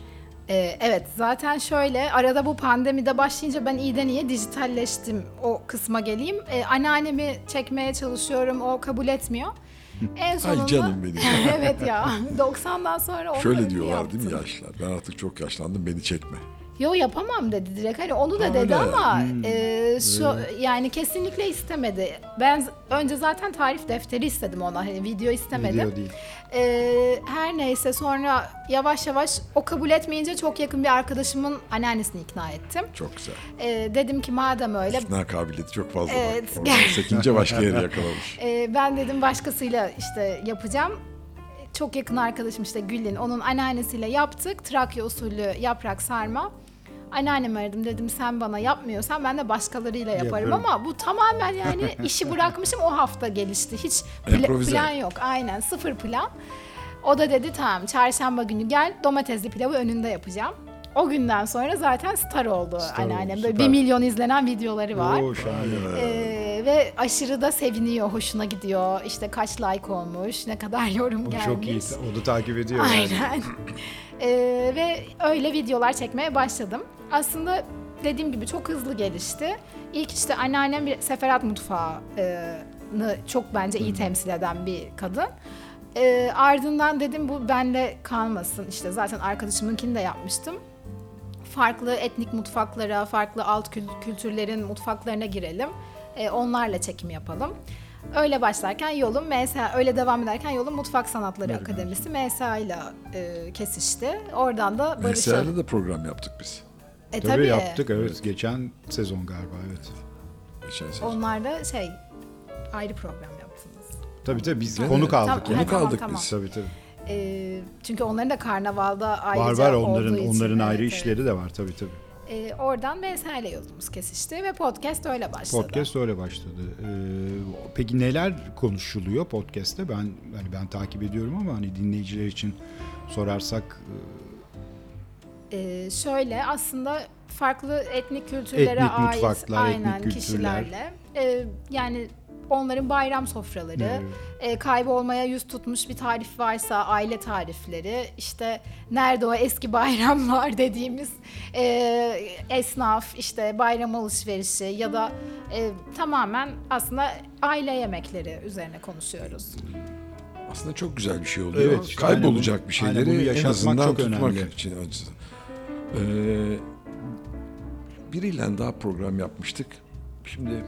Ee, evet zaten şöyle arada bu pandemide başlayınca ben iyiden iyiye dijitalleştim o kısma geleyim. Ee, anneannemi çekmeye çalışıyorum o kabul etmiyor. En sonunda... Ay canım benim. evet ya 90'dan sonra Şöyle öyle diyorlar değil mi yaşlılar? Ben artık çok yaşlandım beni çekme. Yo yapamam dedi direkt. Hani onu da Ha, dedi öyle. ama e, şu yani kesinlikle istemedi. Ben önce zaten tarif defteri istedim ona. Hani video istemedim. Video değil. E, her neyse sonra yavaş yavaş o kabul etmeyince çok yakın bir arkadaşımın anneannesini ikna ettim. Çok güzel. E, dedim ki madem öyle İkna kabiliyeti çok fazla Evet. var. Sekince başka yere yakalamış. e, ben dedim başkasıyla işte yapacağım. Çok yakın arkadaşım işte Güllin onun anneannesiyle yaptık. Trakya usulü yaprak sarma. Anneannemi aradım dedim sen bana yapmıyorsan ben de başkalarıyla yaparım Yaparım. ama bu tamamen yani işi bırakmışım o hafta gelişti. Hiç Improvize. plan yok aynen sıfır plan. O da dedi tamam çarşamba günü gel domatesli pilavı önünde yapacağım. o günden sonra zaten star oldu Star anneannem. oldu, Böyle bir milyon izlenen videoları var. Oo. Ee, ve aşırı da seviniyor, hoşuna gidiyor. İşte kaç like olmuş, ne kadar yorum O gelmiş. çok iyi. O da takip ediyor. yani. Aynen. Ee, ve öyle videolar çekmeye başladım. Aslında dediğim gibi çok hızlı gelişti. İlk işte anneannem bir seferat mutfağını çok bence iyi temsil eden bir kadın. Ee, ardından dedim bu bende kalmasın. İşte zaten arkadaşımınkini de yapmıştım. Farklı etnik mutfaklara, farklı alt kül- kültürlerin mutfaklarına girelim. Ee, onlarla çekim yapalım. Öyle başlarken yolum MSA, öyle devam ederken yolum Mutfak Sanatları Akademisi MSA ile e, kesişti. Oradan da Barış'a... Meselede de program yaptık biz. E, Tabii, yaptık evet. Geçen sezon galiba evet. Geçen sezon. Onlar da şey ayrı program yaptınız. Tabii tabii biz Evet. konuk aldık. Yani. Konuk aldık tamam. biz. Tabii tabii. E, çünkü onların da karnavalda ayrıca Var var onların için, onların ayrı evet, işleri de var tabii tabii. E, oradan ile yolumuz kesişti ve podcast öyle başladı. Podcast öyle başladı. Ee, peki neler konuşuluyor podcast'te? Ben hani ben takip ediyorum ama hani dinleyiciler için sorarsak Ee, şöyle aslında farklı etnik kültürlere Etnik ait mutfaklar, aynen etnik kültürler. kişilerle e, yani onların bayram sofraları, Evet. e, kaybolmaya yüz tutmuş bir tarif varsa aile tarifleri, işte nerede o eski bayramlar dediğimiz e, esnaf, işte bayram alışverişi ya da e, tamamen aslında aile yemekleri üzerine konuşuyoruz. Aslında çok güzel bir şey oluyor. Evet, işte Kaybolacak bu- bir şeyleri aynen bunu en azından çok tutmak önemli. için acısı. Ee, biriyle daha program yapmıştık. Şimdi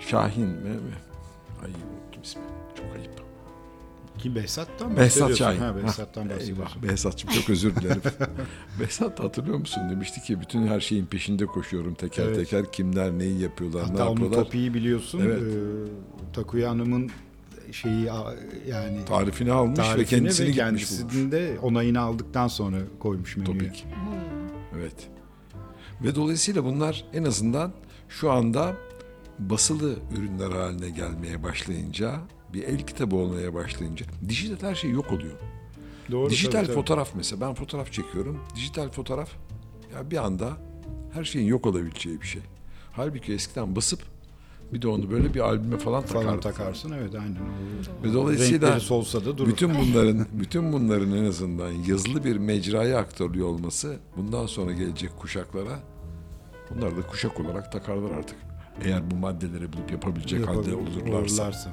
Şahin mi? mi? Ay unuttum ismi. Çok ayıp. ki Behzat'tan mı Behzat bahsediyorsun? Şahin. Ha, Behzat'tan bahsediyorsun. Behzat'cığım çok özür dilerim. Behzat hatırlıyor musun? Demişti ki bütün her şeyin peşinde koşuyorum teker Evet. teker. Kimler neyi yapıyorlar, ne Hatta onun yapıyorlar. topiyi biliyorsun. Evet. Ee, Takuya Hanım'ın şeyi yani Tarifini almış ve tarifini kendisini ve gitmiş bulmuş. de onayını aldıktan sonra koymuş menüye. Topik. Evet. Ve dolayısıyla bunlar en azından şu anda basılı ürünler haline gelmeye başlayınca, bir el kitabı olmaya başlayınca dijital her şey yok oluyor. Doğru, dijital tabii, tabii. fotoğraf mesela ben fotoğraf çekiyorum. Dijital fotoğraf ya bir anda her şeyin yok olabileceği bir şey. Halbuki eskiden basıp bir de onu böyle bir albüme falan, falan takardık. takarsın evet aynen. Ve dolayısıyla Renkleri solsa da durur. bütün bunların bütün bunların en azından yazılı bir mecraya aktarılıyor olması bundan sonra gelecek kuşaklara bunlar da kuşak olarak takarlar artık. Eğer bu maddeleri bulup yapabilecek halde Yapabilir- olurlarsa. olurlarsa.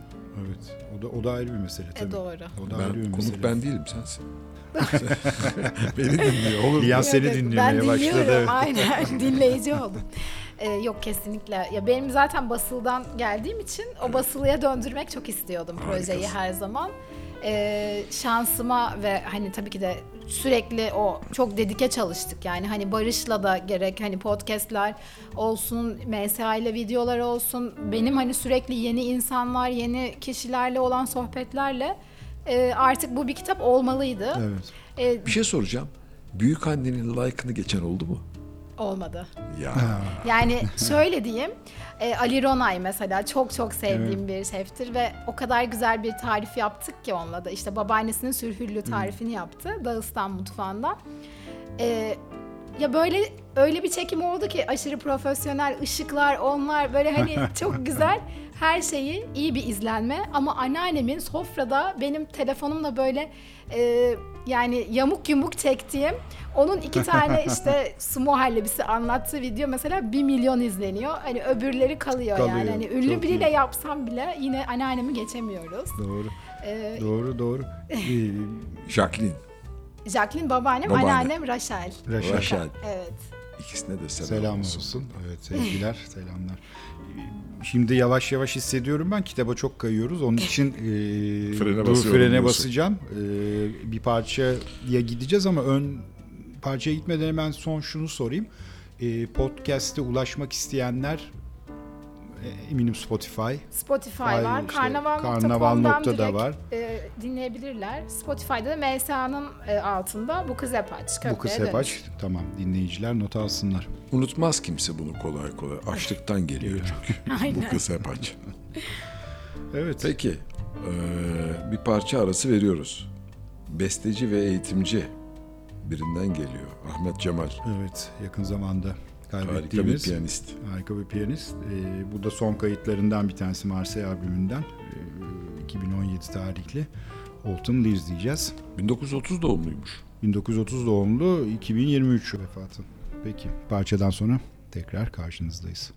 Evet. O da o da ayrı bir mesele tabii. E, doğru. O da ayrı bir Ben mesele. konuk ben değilim sensin. Beni dinliyor olur mu? Liyan seni dinlemeye ben başladı. dinliyorum, evet. aynen dinleyici oldum. Ee, yok kesinlikle. Ya benim zaten basıldan geldiğim için o basılıya döndürmek çok istiyordum projeyi Harikasın. her zaman. Ee, şansıma ve hani tabii ki de sürekli o çok dedike çalıştık. Yani hani Barış'la da gerek hani podcast'ler olsun, MSA ile videolar olsun. Benim hani sürekli yeni insanlar, yeni kişilerle olan sohbetlerle e, artık bu bir kitap olmalıydı. Evet. E, Bir şey soracağım. Büyük annenin like'ını geçen oldu mu? Olmadı. Ya. Yani şöyle diyeyim, e, Ali Ronay mesela çok çok sevdiğim bir şeftir ve o kadar güzel bir tarif yaptık ki onunla da. İşte babaannesinin sürhüllü tarifini yaptı Dağıstan mutfağında. E, ya böyle öyle bir çekim oldu ki aşırı profesyonel ışıklar onlar böyle hani çok güzel her şeyi iyi bir izlenme ama anneannemin sofrada benim telefonumla böyle e, yani yamuk yumuk çektiğim onun iki tane işte su muhallebisi anlattığı video mesela bir milyon izleniyor. Hani öbürleri kalıyor, Kalıyor, yani. Hani ünlü çok biriyle iyi. yapsam bile yine anneannemi geçemiyoruz. Doğru. Ee, Doğru doğru. Ee, Jacqueline, Jacqueline babaannem, Babaanne. anneannem Rachel. Raşel. Rachel. Evet. İkisine de selam, Selam olsun. olsun. Evet sevgiler, selamlar. Şimdi yavaş yavaş hissediyorum ben kitaba çok kayıyoruz. Onun için e, Frene dur frene basacağım. E, bir parçaya gideceğiz ama ön parçaya gitmeden hemen son şunu sorayım. E, podcast'e ulaşmak isteyenler eminim Spotify. Spotify Ay, var. işte Karnaval.com'dan direkt var. e, dinleyebilirler. Spotify'da da MSA'nın e, altında bu kız hep aç. Bu kız hep aç. Tamam dinleyiciler not alsınlar. Unutmaz kimse bunu kolay kolay. Açlıktan geliyor çünkü. Bu Aynen. kız hep aç. Evet. Peki, eee, bir parça arası veriyoruz. Besteci ve eğitimci birinden geliyor. Ahmet Cemal. Evet, yakın zamanda Harika bir piyanist. harika bir piyanist. Ee, bu da son kayıtlarından bir tanesi Marseille albümünden. Ee, 2017 tarihli Autumn Leaves diyeceğiz. 1930 doğumluymuş. 1930 doğumlu, 2023 vefatı. Peki, parçadan sonra tekrar karşınızdayız.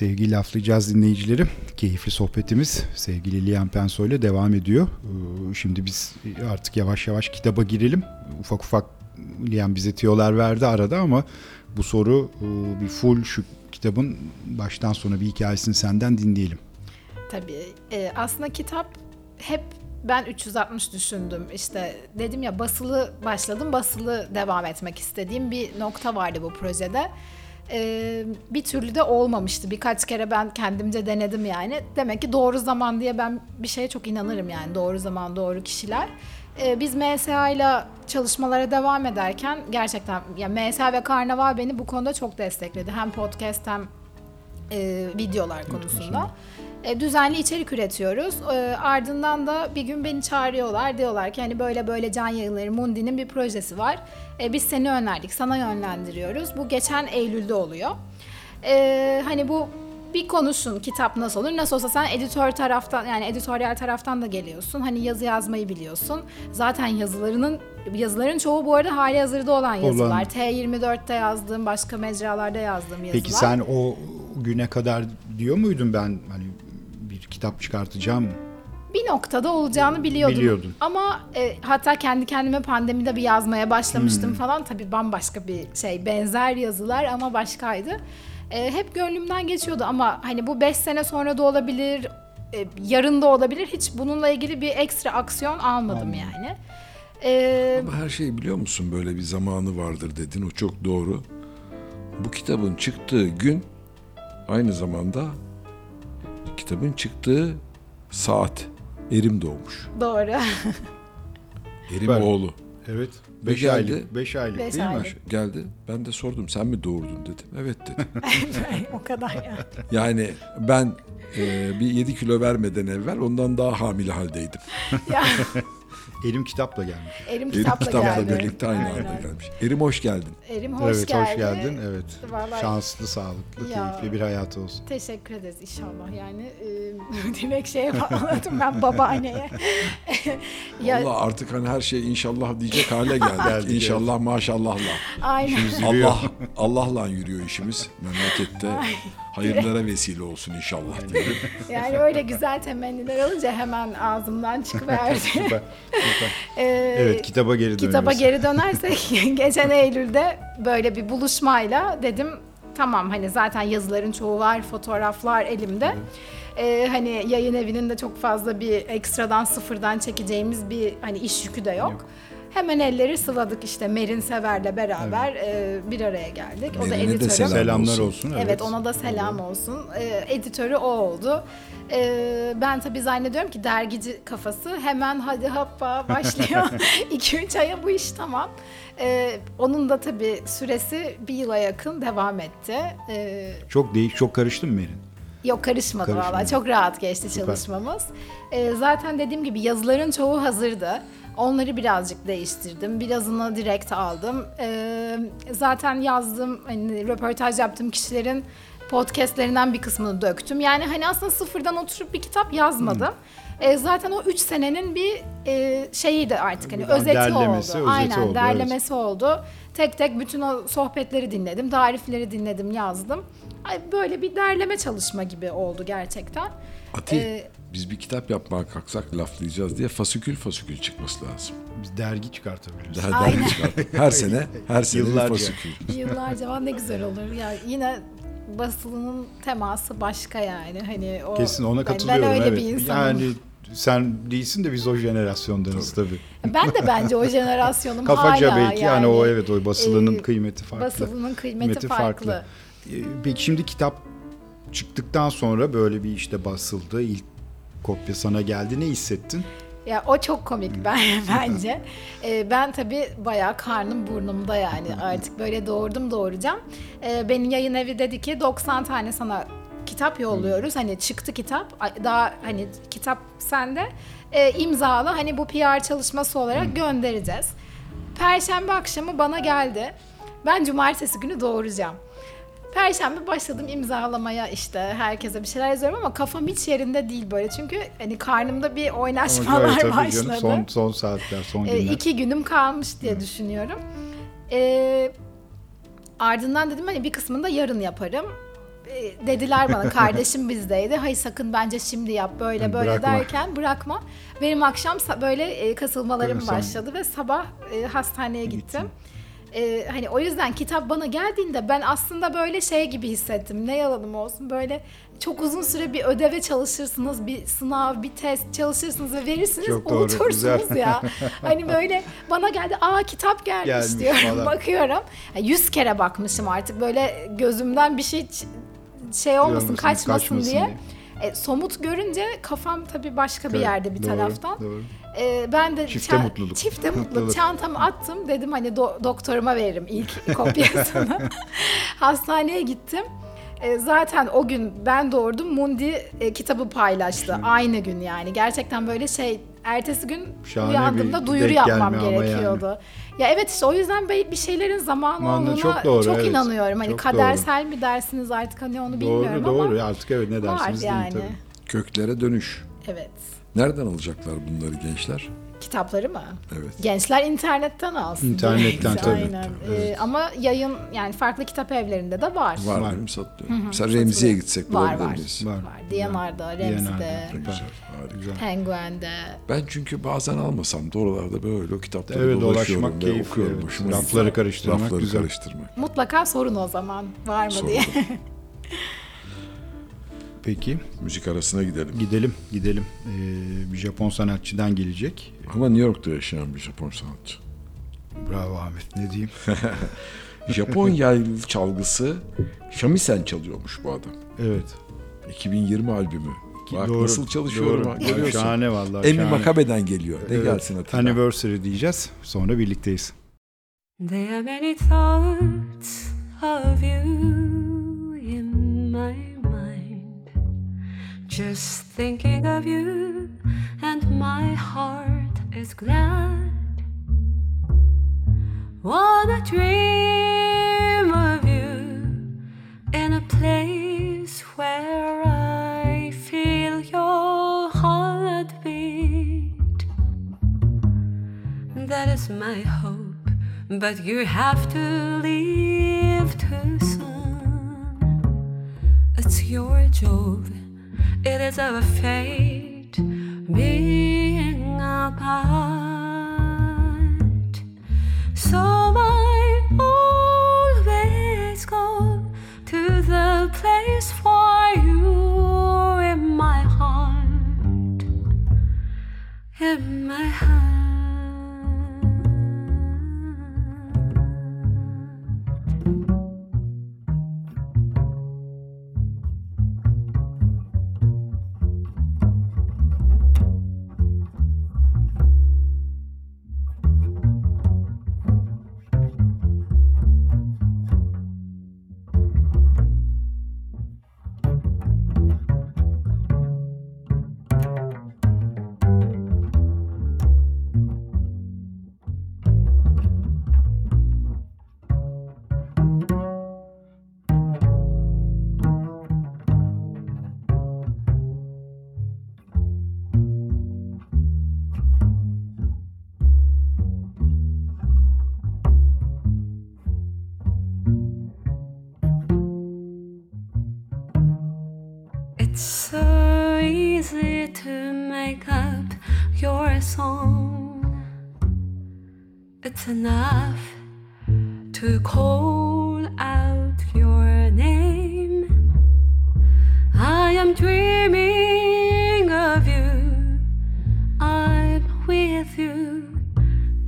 Sevgili laflayacağız dinleyicileri. Keyifli sohbetimiz sevgili Liam Penso ile devam ediyor. Ee, Şimdi biz artık yavaş yavaş kitaba girelim. Ufak ufak Liam bize tiyolar verdi arada ama bu soru e, bir full şu kitabın baştan sona bir hikayesini senden dinleyelim. Tabii. Ee, aslında kitap hep ben 360 düşündüm. İşte dedim ya basılı başladım, basılı devam etmek istediğim bir nokta vardı bu projede. Ee, bir türlü de olmamıştı. Birkaç kere ben kendimce denedim yani. Demek ki doğru zaman diye ben bir şeye çok inanırım yani. Doğru zaman, doğru kişiler. Ee, biz MSA ile çalışmalara devam ederken gerçekten ya MSA ve Karnaval beni bu konuda çok destekledi. Hem podcast hem e, videolar konusunda. E, düzenli içerik üretiyoruz. E, ardından da bir gün beni çağırıyorlar. Diyorlar ki hani böyle böyle Can Yayınları Mundi'nin bir projesi var. E, biz seni önerdik, sana yönlendiriyoruz. Bu geçen Eylül'de oluyor. E, hani bu bir konuşun kitap nasıl olur. Nasıl olsa sen editör taraftan yani editoryal taraftan da geliyorsun. Hani yazı yazmayı biliyorsun. Zaten yazılarının yazıların çoğu bu arada hali hazırda olan yazılar. Olan. T24'te yazdığım, başka mecralarda yazdığım yazılar. Peki sen o güne kadar diyor muydun ben hani kitap çıkartacağım? bir noktada olacağını biliyordum. Biliyordun. Ama e, hatta kendi kendime pandemide bir yazmaya başlamıştım falan. Tabii bambaşka bir şey. Benzer yazılar ama başkaydı. E, hep gönlümden geçiyordu ama hani bu 5 sene sonra da olabilir, e, yarın da olabilir. Hiç bununla ilgili bir ekstra aksiyon almadım yani. E, Ama her şeyi biliyor musun böyle bir zamanı vardır dedin o çok doğru. Bu kitabın çıktığı gün aynı zamanda kitabın çıktığı saat Erim doğmuş. doğru. Erim Süper. oğlu. Evet. Ve 5 geldi. aylık. 5 aylık Beş değil mi? aylık. Geldi. Ben de sordum sen mi doğurdun dedim. Evet dedi. o kadar ya. Yani ben e, bir 7 kilo vermeden evvel ondan daha hamile haldeydim. ya Elim kitapla gelmiş. Erim Erim kitapla, kitapla geldi. birlikte aynı Aynen. anda gelmiş. Erim hoş geldin. Erim hoş evet geldin. hoş geldin. Evet. Vallahi- Şanslı, sağlıklı, Ya. keyifli bir hayatı olsun. Teşekkür ederiz inşallah. Yani e, direkt şeye bağladım ben babaanneye. ya, Allah artık hani her şey inşallah diyecek hale geldik. Geldik, inşallah maşallahla. aynen. Allah Allah'la yürüyor işimiz memlekette. Hayırlara vesile olsun inşallah diyelim. Yani öyle güzel temenniler alınca hemen ağzımdan çıkıverdi. Süper. Süper. Ee, Evet kitaba geri dönüyoruz. kitaba geri dönersek geçen Eylül'de böyle bir buluşmayla dedim tamam hani zaten yazıların çoğu var, fotoğraflar elimde. Ee, hani yayın evinin de çok fazla bir ekstradan sıfırdan çekeceğimiz bir hani iş yükü de yok. Yok. Hemen elleri sıvadık işte Merin Sever'le beraber e, bir araya geldik. O da Merin'e de editörüm. selam Selamlar olsun. olsun. Evet, ona da selam olsun. Ee, editörü o oldu. Ee, ben tabii zannediyorum ki dergici kafası hemen hadi hoppa başlıyor. 2-3 aya bu iş tamam. Ee, onun da tabii süresi bir yıla yakın devam etti. Ee, Çok değiş, çok karıştın mı Merin? Yok karışmadı Karışmadı. valla. Çok rahat geçti çalışmamız. Ee, zaten dediğim gibi yazıların çoğu hazırdı. Onları birazcık değiştirdim. Birazını direkt aldım. Ee, zaten yazdığım, hani röportaj yaptığım kişilerin podcastlerinden bir kısmını döktüm. Yani hani aslında sıfırdan oturup bir kitap yazmadım. Ee, zaten o üç senenin bir e, şeyiydi artık hani özeti derlemesi, oldu. özeti Aynen oldu, derlemesi oldu. Tek tek bütün o sohbetleri dinledim, tarifleri dinledim, yazdım. Ay, Böyle bir derleme çalışma gibi oldu gerçekten. Ati Ee, biz bir kitap yapmaya kalksak laflayacağız diye fasikül fasikül çıkması lazım. Biz dergi çıkartabiliriz. Daha Aynen. dergi çıkart. Her sene her sene Yıllarca. fasikül. Yıllarca ama ne güzel olur. Ya yine basılının teması başka yani. Hani o Kesin ona ben- katılıyorum. Ben öyle evet. bir insanım. Yani sen değilsin de biz o jenerasyondanız tabii. Ben de bence o jenerasyonum Kafaca hala belki yani, o yani. evet o basılının Ee, kıymeti farklı. Basılının kıymeti, Kıymeti farklı. farklı. Ee, Peki şimdi kitap çıktıktan sonra böyle bir işte basıldı. ilk kopya sana geldi. Ne hissettin? Ya o çok komik ben bence. Ee, ben tabii bayağı karnım burnumda yani artık böyle doğurdum doğuracağım. Ee, benim yayın evi dedi ki 90 tane sana kitap yolluyoruz. Hani çıktı kitap. Daha hani kitap sende. Ee, imzalı hani bu PR çalışması olarak göndereceğiz. Perşembe akşamı bana geldi. Ben cumartesi günü doğuracağım. Perşembe başladım imzalamaya işte herkese bir şeyler yazıyorum ama kafam hiç yerinde değil böyle. Çünkü hani karnımda bir oynaşmalar Evet, tabii başladı. canım, son, son saatler, son E, günler. iki günüm kalmış diye düşünüyorum. E, ardından dedim hani bir kısmını da yarın yaparım. e, dediler bana kardeşim bizdeydi. Hayır sakın bence şimdi yap böyle Yani böyle bırakma. derken bırakma. Benim akşam böyle e, kasılmalarım başladı ve sabah e, hastaneye gittim. E, hani o yüzden kitap bana geldiğinde ben aslında böyle şey gibi hissettim. Ne yalanım olsun böyle çok uzun süre bir ödeve çalışırsınız, bir sınav, bir test çalışırsınız ve verirsiniz Çok doğru, unutursunuz güzel. ya. Hani böyle bana geldi aa kitap gelmiş, Gelmiş diyorum falan. bakıyorum. Yani yüz kere bakmışım artık böyle gözümden bir şey şey olmasın kaçmasın, kaçmasın diye. diye. E, somut görünce kafam tabii başka bir yerde bir doğru, taraftan. doğru. E, ben de Çifte ça- mutluluk. Çifte. Mutluluk. Çantamı attım. Dedim hani do- doktoruma veririm ilk kopyasını. Hastaneye gittim. E, zaten o gün ben doğurdum. Mundi e, kitabı paylaştı. Aynı gün yani. Gerçekten böyle şey ertesi gün Şahane uyandığımda duyuru yapmam ama yani. gerekiyordu. Ya evet işte o yüzden bir şeylerin zamanı Zamanı olduğuna çok doğru, evet. inanıyorum. Hani Çok kadersel mi dersiniz artık hani onu bilmiyorum Doğru ama doğru artık evet ne var dersiniz yani. değil tabii. Köklere dönüş. Evet. Nereden alacaklar bunları gençler? Kitapları mı? Evet. Gençler internetten alsın. İnternetten tabii. Aynen. Ee, ama yayın yani farklı kitap evlerinde de var. Var, Var. mi satılıyor? Mesela Remzi'ye gitsek Var bulabilir var. miyiz? Var. Var. DNR'da, Remzi'de. Güzel. Penguen'de. Ben çünkü bazen almasam da oralarda böyle o kitapları Evet, dolaşıyorum dolaşmak ve keyifli, okuyorum. evet. Hoşuma Rafları karıştırmak Rafları güzel. karıştırmak. Mutlaka sorun o zaman var mı diye. Sorun. Peki Müzik arasına gidelim. gidelim gidelim. Ee, bir Japon sanatçıdan gelecek. Ama New York'ta yaşayan bir Japon sanatçı. Bravo Ahmet ne diyeyim. Japon yaylı çalgısı Shamisen çalıyormuş bu adam. Evet. 2020 albümü. Bak Doğru, nasıl çalışıyorum doğru. ha, görüyorsun. Şahane vallahi. Emi şahane. Makabe'den geliyor. Ne Evet. gelsin Atilla. Anniversary diyeceğiz. Sonra birlikteyiz. There are many thoughts of you in my mind. Just thinking of you, and my heart is glad. Wanna dream of you in a place where I feel your heartbeat. That is my hope, but you have to leave too soon. It's your job, it is our fate being apart. So I always go to the place for you in my heart in my heart. Song. It's enough to call out your name. I am dreaming of you. I'm with you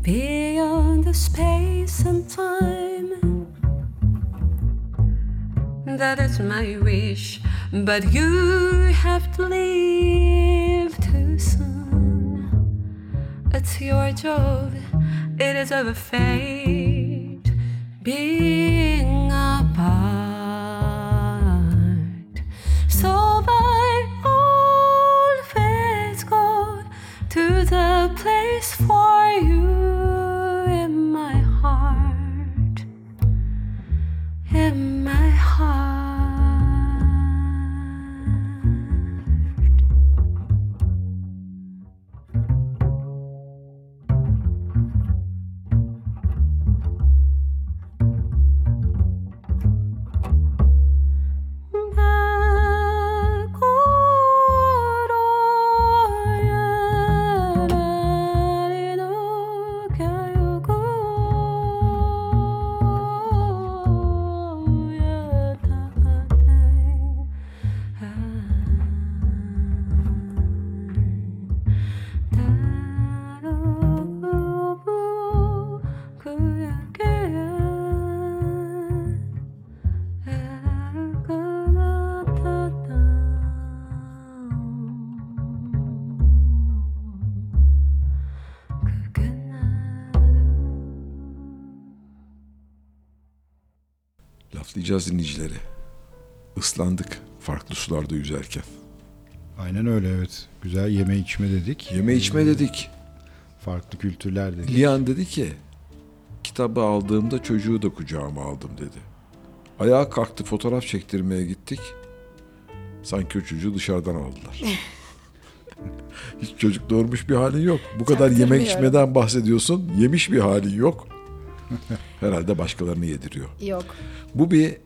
beyond the space and time. That is my wish, but you have to leave your job, it is our fate. Being Laflayacağız dinleyicileri. Islandık farklı sularda yüzerken. Aynen öyle evet. Güzel yeme içme dedik. Yeme içme dedik. Farklı kültürler dedik. Lian dedi ki kitabı aldığımda çocuğu da kucağıma aldım dedi. Ayağa kalktı fotoğraf çektirmeye gittik. Sanki o çocuğu dışarıdan aldılar. Hiç çocuk doğurmuş bir halin yok. Bu kadar yemek içmeden bahsediyorsun. Yemiş bir halin yok. Herhalde başkalarını yediriyor. Yok. Bu bir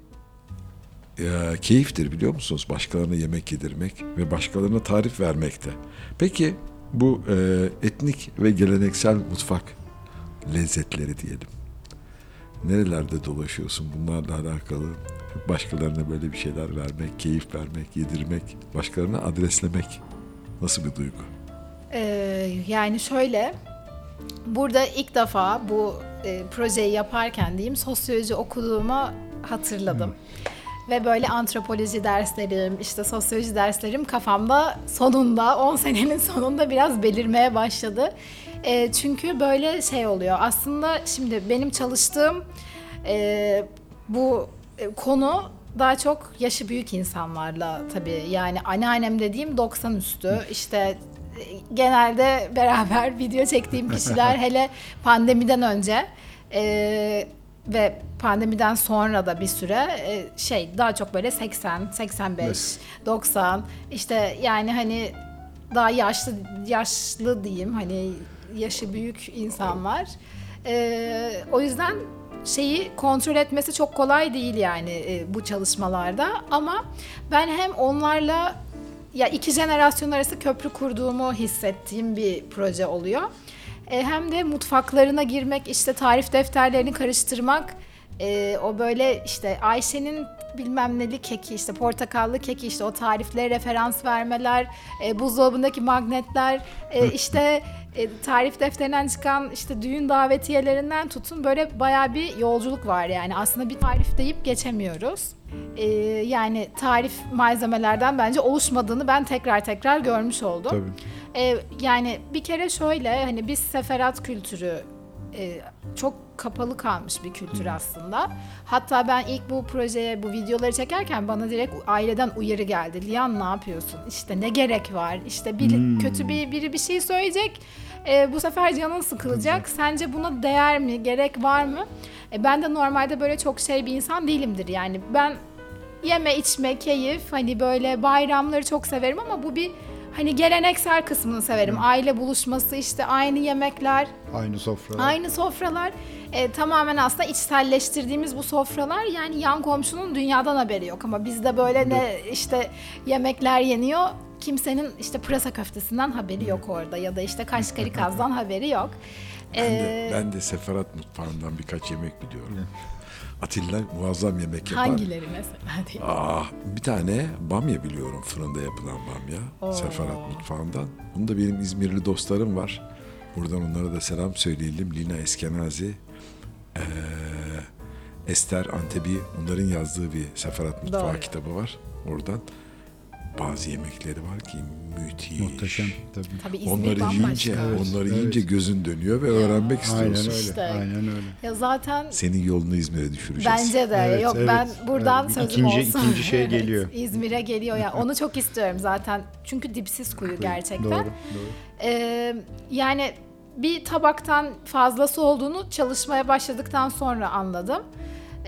e, keyiftir biliyor musunuz? Başkalarına yemek yedirmek ve başkalarına tarif vermek de. Peki bu e, etnik ve geleneksel mutfak lezzetleri diyelim. Nerelerde dolaşıyorsun bunlarla alakalı? Başkalarına böyle bir şeyler vermek, keyif vermek, yedirmek, başkalarına adreslemek nasıl bir duygu? Ee, yani şöyle burada ilk defa bu e, projeyi yaparken diyeyim sosyoloji okuduğumu hatırladım. Ve böyle antropoloji derslerim, işte sosyoloji derslerim kafamda sonunda 10 senenin sonunda biraz belirmeye başladı. E, çünkü böyle şey oluyor. Aslında şimdi benim çalıştığım e, bu e, konu daha çok yaşı büyük insanlarla tabii yani anneannem dediğim 90 üstü işte e, genelde beraber video çektiğim kişiler hele pandemiden önce e, ve pandemiden sonra da bir süre e, şey daha çok böyle 80, 85, 90 işte yani hani daha yaşlı yaşlı diyeyim hani yaşı büyük insanlar. E, o yüzden şeyi kontrol etmesi çok kolay değil yani e, bu çalışmalarda ama ben hem onlarla ya iki jenerasyon arası köprü kurduğumu hissettiğim bir proje oluyor. E, hem de mutfaklarına girmek, işte tarif defterlerini karıştırmak, e, o böyle işte Ayşe'nin bilmem neli keki, işte portakallı keki, işte o tariflere referans vermeler, e, buzdolabındaki magnetler, e, işte e, tarif defterinden çıkan işte düğün davetiyelerinden tutun böyle bayağı bir yolculuk var yani. Aslında bir tarif deyip geçemiyoruz. E, yani tarif malzemelerden bence oluşmadığını ben tekrar tekrar görmüş oldum. Tabii. E, yani bir kere şöyle hani biz seferat kültürü e, çok kapalı kalmış bir kültür aslında. Hatta ben ilk bu projeye bu videoları çekerken bana direkt aileden uyarı geldi. Lian ne yapıyorsun? İşte ne gerek var? İşte bir, kötü bir biri bir şey söyleyecek. E, bu sefer canın sıkılacak. Sence buna değer mi? Gerek var mı? E, ben de normalde böyle çok şey bir insan değilimdir. Yani ben yeme içme keyif hani böyle bayramları çok severim ama bu bir hani geleneksel kısmını severim. Aile buluşması işte aynı yemekler, Aynı sofra. aynı sofralar. E, tamamen aslında içselleştirdiğimiz bu sofralar yani yan komşunun dünyadan haberi yok ama bizde böyle ne işte yemekler yeniyor kimsenin işte pırasa köftesinden haberi yok orada ya da işte kaşkari kazdan haberi yok. Ben de, E, ben de seferat mutfağından birkaç yemek biliyorum. Atilla muazzam yemek yapar. hangileri mesela diye. Ah, bir tane bamya biliyorum fırında yapılan bamya. Seferat mutfağından. Bunu da benim İzmirli dostlarım var. Buradan onlara da selam söyleyelim. Lina Eskenazi, eee, Ester Antebi onların yazdığı bir Seferat Mutfağı Doğru. kitabı var. Oradan bazı yemekleri var ki müthiş. Muhteşem tabii. Tabii İzmir Onları yiyince, onları yiyince gözün dönüyor ve öğrenmek Aynen istiyorsun. öyle. İşte. Aynen öyle. Ya zaten Senin yolunu İzmir'e düşüreceğiz. Bence de. Evet, Yok evet. ben buradan Evet, sözüm ikinci- olsun. ikinci şey Evet, geliyor. İzmir'e geliyor ya. Onu çok istiyorum zaten. Çünkü dipsiz kuyu gerçekten. Doğru, doğru. Ee, yani bir tabaktan fazlası olduğunu çalışmaya başladıktan sonra anladım.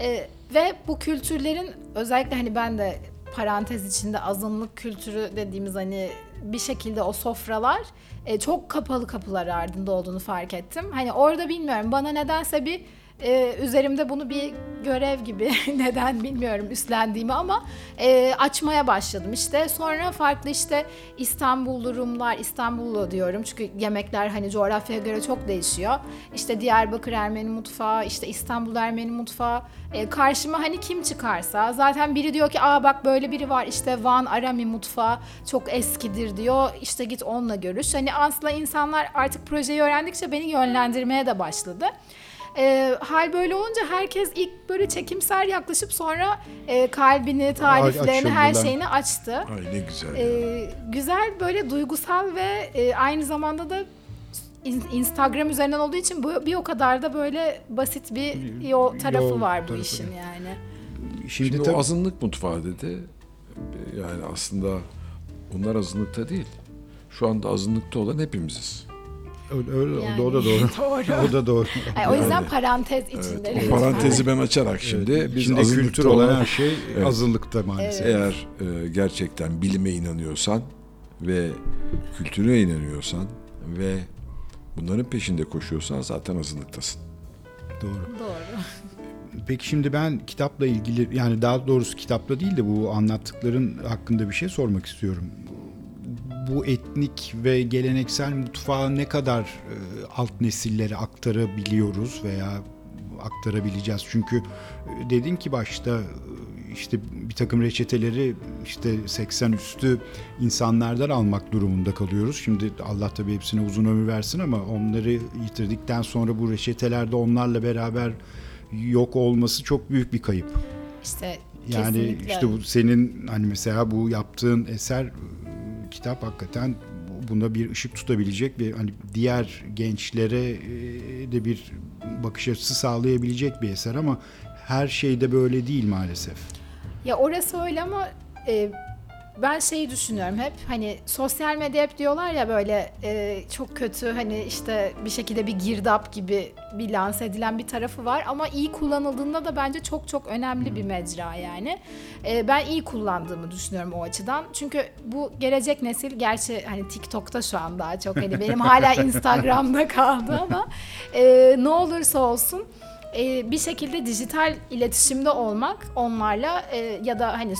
Ee, ve bu kültürlerin özellikle hani ben de parantez içinde azınlık kültürü dediğimiz hani bir şekilde o sofralar e, çok kapalı kapılar ardında olduğunu fark ettim. Hani orada bilmiyorum bana nedense bir e, üzerimde bunu bir görev gibi neden bilmiyorum üstlendiğimi ama e, açmaya başladım. İşte sonra farklı işte İstanbul Rumlar İstanbullu diyorum çünkü yemekler hani coğrafyaya göre çok değişiyor. İşte Diyarbakır Ermeni mutfağı işte İstanbul Ermeni mutfağı. E, karşıma hani kim çıkarsa zaten biri diyor ki aa bak böyle biri var işte Van Arami mutfağı çok eskidir diyor. İşte git onunla görüş. Hani aslında insanlar artık projeyi öğrendikçe beni yönlendirmeye de başladı. E, hal böyle olunca herkes ilk böyle çekimser yaklaşıp sonra e, kalbini, tariflerini, her şeyini açtı. Ay ne güzel. ya. E, güzel böyle duygusal ve e, aynı zamanda da in- Instagram üzerinden olduğu için bu bir o kadar da böyle basit bir yol tarafı yol var bu tarafı. işin yani. Şimdi, Şimdi o azınlık mutfağı dedi. Yani aslında onlar azınlıkta değil. Şu anda azınlıkta olan hepimiziz. Öyle, Yani, o da doğru. doğru. o da doğru. Ay, o yüzden parantez içinde. O lütfen. parantezi ben açarak şimdi biz İçinde azınlıkta kültür olan her şey Evet. azınlıkta maalesef. eğer e, gerçekten bilime inanıyorsan ve kültüre inanıyorsan ve bunların peşinde koşuyorsan zaten azınlıktasın. Doğru. Doğru. Peki şimdi ben kitapla ilgili yani daha doğrusu kitapla değil de bu anlattıkların hakkında bir şey sormak istiyorum. Bu etnik ve geleneksel mutfağı ne kadar e, alt nesillere aktarabiliyoruz veya aktarabileceğiz? Çünkü e, dedin ki başta e, işte bir takım reçeteleri işte 80 üstü insanlardan almak durumunda kalıyoruz. Şimdi Allah tabii hepsine uzun ömür versin ama onları yitirdikten sonra bu reçetelerde onlarla beraber yok olması çok büyük bir kayıp. İşte Yani kesinlikle. işte bu senin hani mesela bu yaptığın eser kitap hakikaten bunda bir ışık tutabilecek ve hani diğer gençlere e, de bir bakış açısı sağlayabilecek bir eser ama her şeyde böyle değil maalesef. Ya orası öyle ama e, ben şeyi düşünüyorum hep hani sosyal medya hep diyorlar ya böyle e, çok kötü hani işte bir şekilde bir girdap gibi bir lanse edilen bir tarafı var ama iyi kullanıldığında da bence çok çok önemli bir mecra yani. E, ben iyi kullandığımı düşünüyorum o açıdan. Çünkü bu gelecek nesil gerçi hani TikTok'ta şu an daha çok hani benim hala Instagram'da kaldı ama e, ne olursa olsun e, bir şekilde dijital iletişimde olmak onlarla e, ya da hani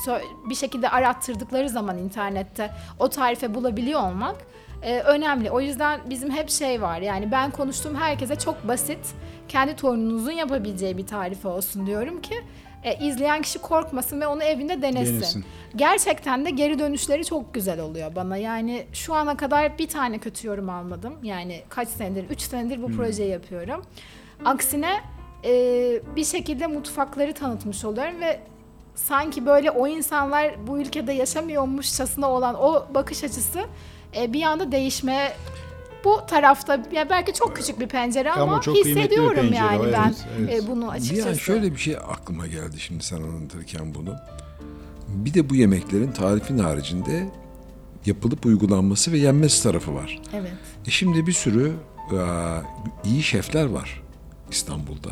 bir şekilde arattırdıkları zaman internette o tarife bulabiliyor olmak e, önemli. O yüzden bizim hep şey var yani ben konuştuğum herkese çok basit kendi torununuzun yapabileceği bir tarife olsun diyorum ki e, izleyen kişi korkmasın ve onu evinde denesin. Denesin. Gerçekten de geri dönüşleri çok güzel oluyor bana. Yani şu ana kadar bir tane kötü yorum almadım. Yani kaç senedir, 3 senedir bu projeyi yapıyorum. Aksine e, bir şekilde mutfakları tanıtmış oluyorum ve sanki böyle o insanlar bu ülkede yaşamıyormuşçasına olan o bakış açısı e, bir anda değişmeye bu tarafta ya belki çok küçük bir pencere ama, Ama hissediyorum pencere yani o, ben evet, evet. e, bunu açıkçası. Yani şöyle bir şey aklıma geldi şimdi sen anlatırken bunu. Bir de bu yemeklerin tarifin haricinde yapılıp uygulanması ve yenmesi tarafı var. Evet. E şimdi bir sürü e, iyi şefler var İstanbul'da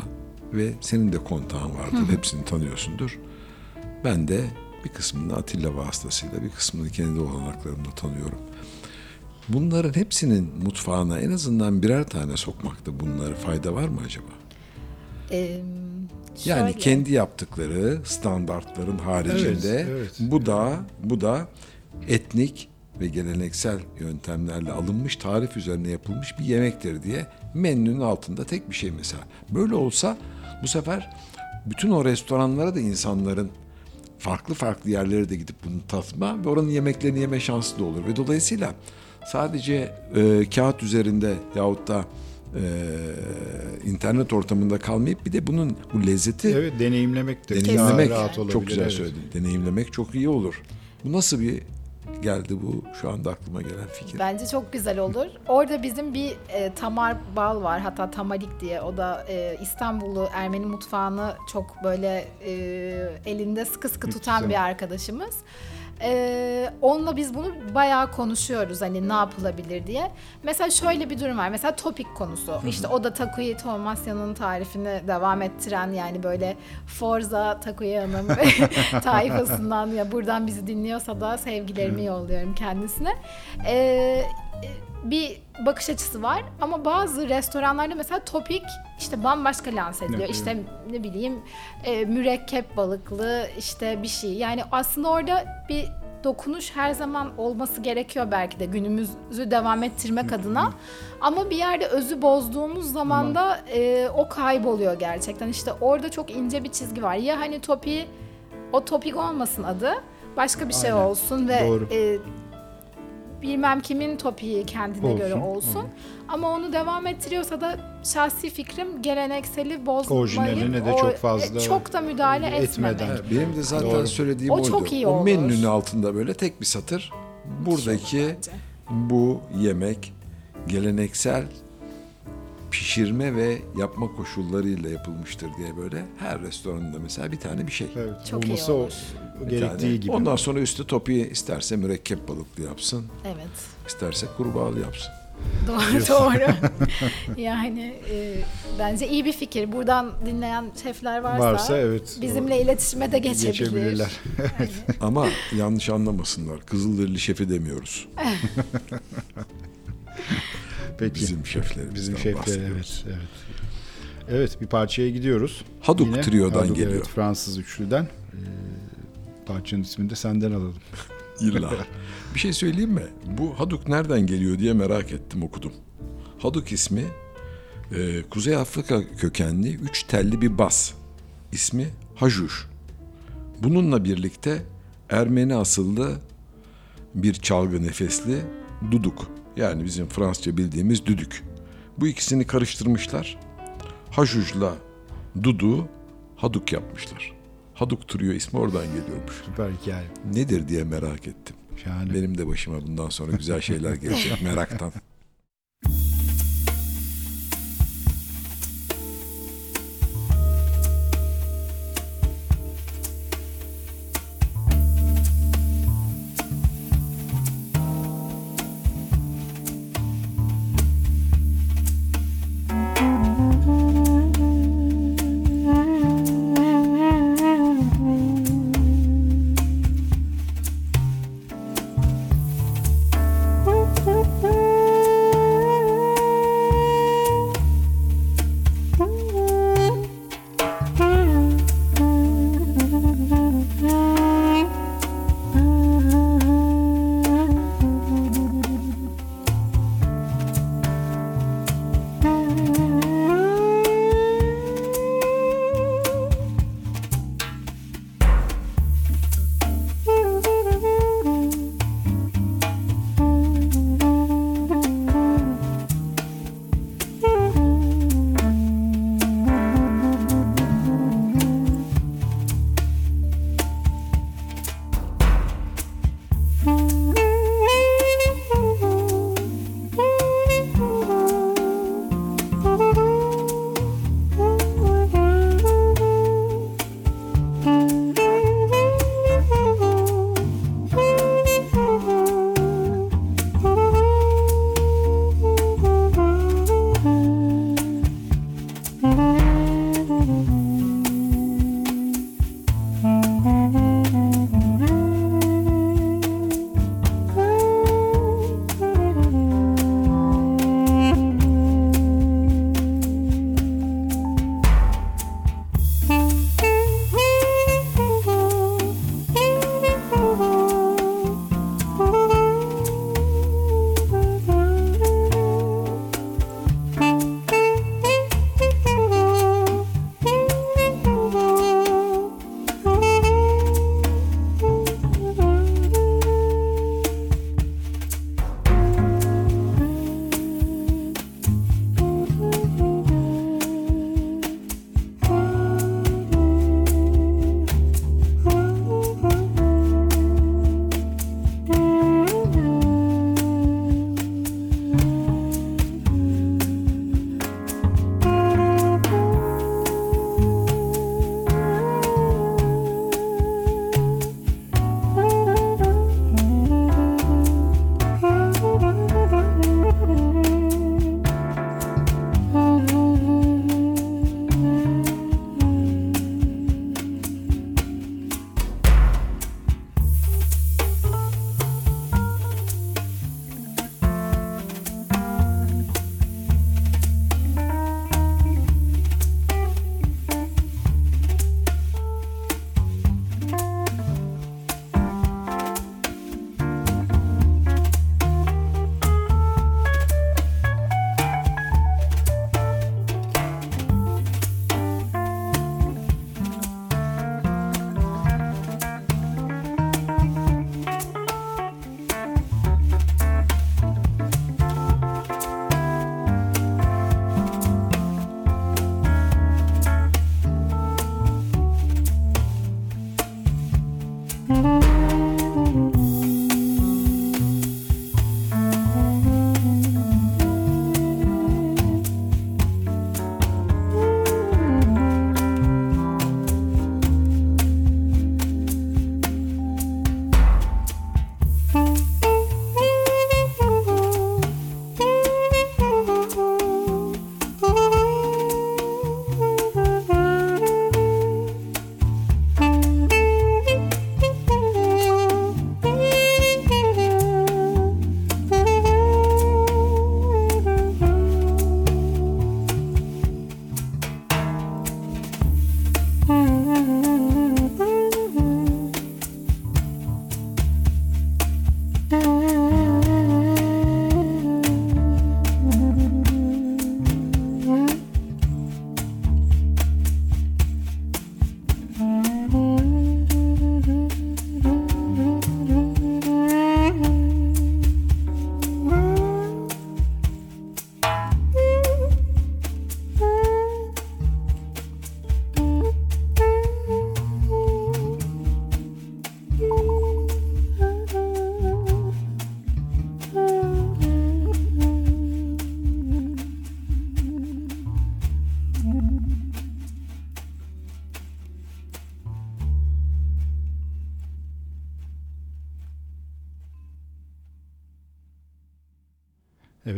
ve senin de kontağın vardır, hepsini tanıyorsundur. Ben de bir kısmını Atilla vasıtasıyla, bir kısmını kendi olanaklarımla tanıyorum. Bunların hepsinin mutfağına en azından birer tane sokmakta bunlara fayda var mı acaba? E, Yani şöyle. kendi yaptıkları standartların haricinde Evet, evet. bu da bu da etnik ve geleneksel yöntemlerle alınmış tarif üzerine yapılmış bir yemektir diye menünün altında tek bir şey mesela. Böyle olsa bu sefer bütün o restoranlara da insanların farklı farklı yerlere de gidip bunu tatma ve oranın yemeklerini yeme şansı da olur. Ve dolayısıyla sadece e, kağıt üzerinde yahut da e, internet ortamında kalmayıp bir de bunun bu lezzeti Evet deneyimlemek de deneyimlemek rahat olabilir. çok güzel evet. söyledin. Deneyimlemek çok iyi olur. Bu nasıl bir geldi bu şu anda aklıma gelen fikir? Bence çok güzel olur. Orada bizim bir e, Tamar Bal var hatta Tamalik diye. O da e, İstanbul'u Ermeni mutfağını çok böyle e, elinde sıkı sıkı tutan Güzel. bir arkadaşımız. E, onunla biz bunu bayağı konuşuyoruz hani ne yapılabilir diye. Mesela şöyle bir durum var. Mesela topik konusu. İşte o da Takuya Tomasya'nın tarifini devam ettiren yani böyle Forza Takuya Hanım tayfasından ya buradan bizi dinliyorsa da sevgilerimi yolluyorum kendisine. Ee, bir bakış açısı var ama bazı restoranlarda mesela topik işte bambaşka lanse ediliyor. Evet. İşte ne bileyim e, mürekkep balıklı işte bir şey. Yani aslında orada bir dokunuş her zaman olması gerekiyor belki de günümüzü devam ettirmek adına. Ama bir yerde özü bozduğumuz zaman da e, o kayboluyor gerçekten. İşte orada çok ince bir çizgi var. Ya hani topi o topik olmasın adı. Başka bir şey Aynen. olsun ve Doğru. e, bilmem kimin topiği kendine Olsun, göre olsun. Ama onu devam ettiriyorsa da şahsi fikrim gelenekseli bozmayı Orijinaline de çok fazla e, çok da müdahale etmeden. etmemek. Ha, Benim de zaten Doğru. söylediğim O oydu. çok iyi o olur. menünün altında böyle tek bir satır. Buradaki bu yemek geleneksel pişirme ve yapma koşullarıyla yapılmıştır diye böyle her restoranda mesela bir tane bir şey. Evet, Çok iyi olması o olur. Gerektiği tane. gibi. Ondan sonra üstü topu isterse mürekkep balıklı yapsın, Evet. isterse kurbağalı yapsın. Doğru doğru. yani e, bence iyi bir fikir. Buradan dinleyen şefler varsa, Varsa evet, bizimle iletişime de geçebilir. geçebilirler. Ama yanlış anlamasınlar. Kızılderili şefi demiyoruz. Peki. Bizim şeflerimizden Bizim şefler evet, evet. Evet bir parçaya gidiyoruz. Haduk Yine Trio'dan Haduk, geliyor. Evet, Fransız üçlüden. Ee, parçanın ismini de senden alalım. İlla. bir şey söyleyeyim mi? Bu Haduk nereden geliyor diye merak ettim okudum. Haduk ismi e, Kuzey Afrika kökenli üç telli bir bas. İsmi Hajuş. Bununla birlikte Ermeni asıllı bir çalgı nefesli duduk. Yani bizim Fransızca bildiğimiz düdük. Bu ikisini karıştırmışlar. Hajuj'la dudu Haduk yapmışlar. Haduk Trio ismi oradan geliyormuş. Süper hikaye. Nedir diye merak ettim. Şahane. Benim de başıma bundan sonra güzel şeyler gelecek meraktan.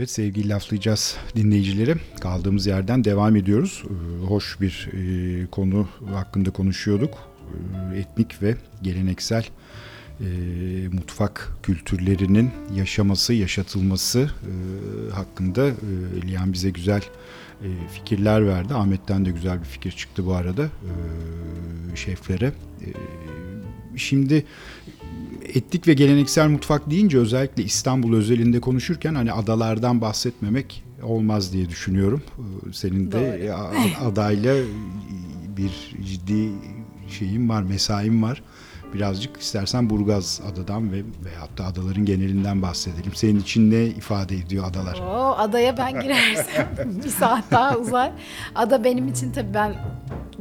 Evet sevgili laflayacağız dinleyicileri. Kaldığımız yerden devam ediyoruz. Ee, Hoş bir e, konu hakkında konuşuyorduk. Ee, Etnik ve geleneksel e, mutfak kültürlerinin yaşaması, yaşatılması e, hakkında e, Liyan bize güzel fikirler verdi. Ahmet'ten de güzel bir fikir çıktı bu arada şeflere. Şimdi etnik ve geleneksel mutfak deyince özellikle İstanbul özelinde konuşurken hani adalardan bahsetmemek olmaz diye düşünüyorum. Ee, Senin de Doğru. adayla bir ciddi şeyim var, mesaim var. Birazcık istersen Burgaz adadan ve veyahut da adaların genelinden bahsedelim. Senin için ne ifade ediyor adalar? Oo, adaya ben girersem bir saat daha uzar. Ada benim için tabii ben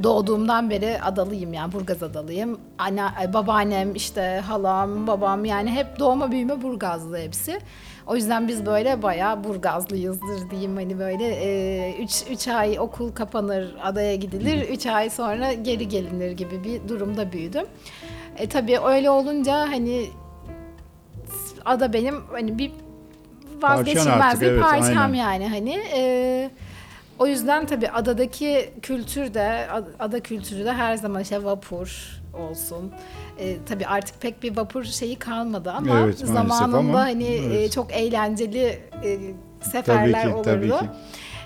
doğduğumdan beri adalıyım yani Burgaz adalıyım. Anne, babaannem işte halam, babam yani hep doğma büyüme Burgazlı hepsi. O yüzden biz böyle bayağı Burgazlıyızdır diyeyim hani böyle 3 ay okul kapanır adaya gidilir 3 ay sonra geri gelinir gibi bir durumda büyüdüm. E tabii öyle olunca hani ada benim hani bir vazgeçilmez artık, bir evet, parçam aynen. yani hani. E, o yüzden tabii adadaki kültür de ad- ada kültürü de her zaman işte vapur olsun. E, tabii artık pek bir vapur şeyi kalmadı ama Evet, zamanında ama, hani e, evet. çok eğlenceli e, Tabii seferler ki, olurdu. tabii ki.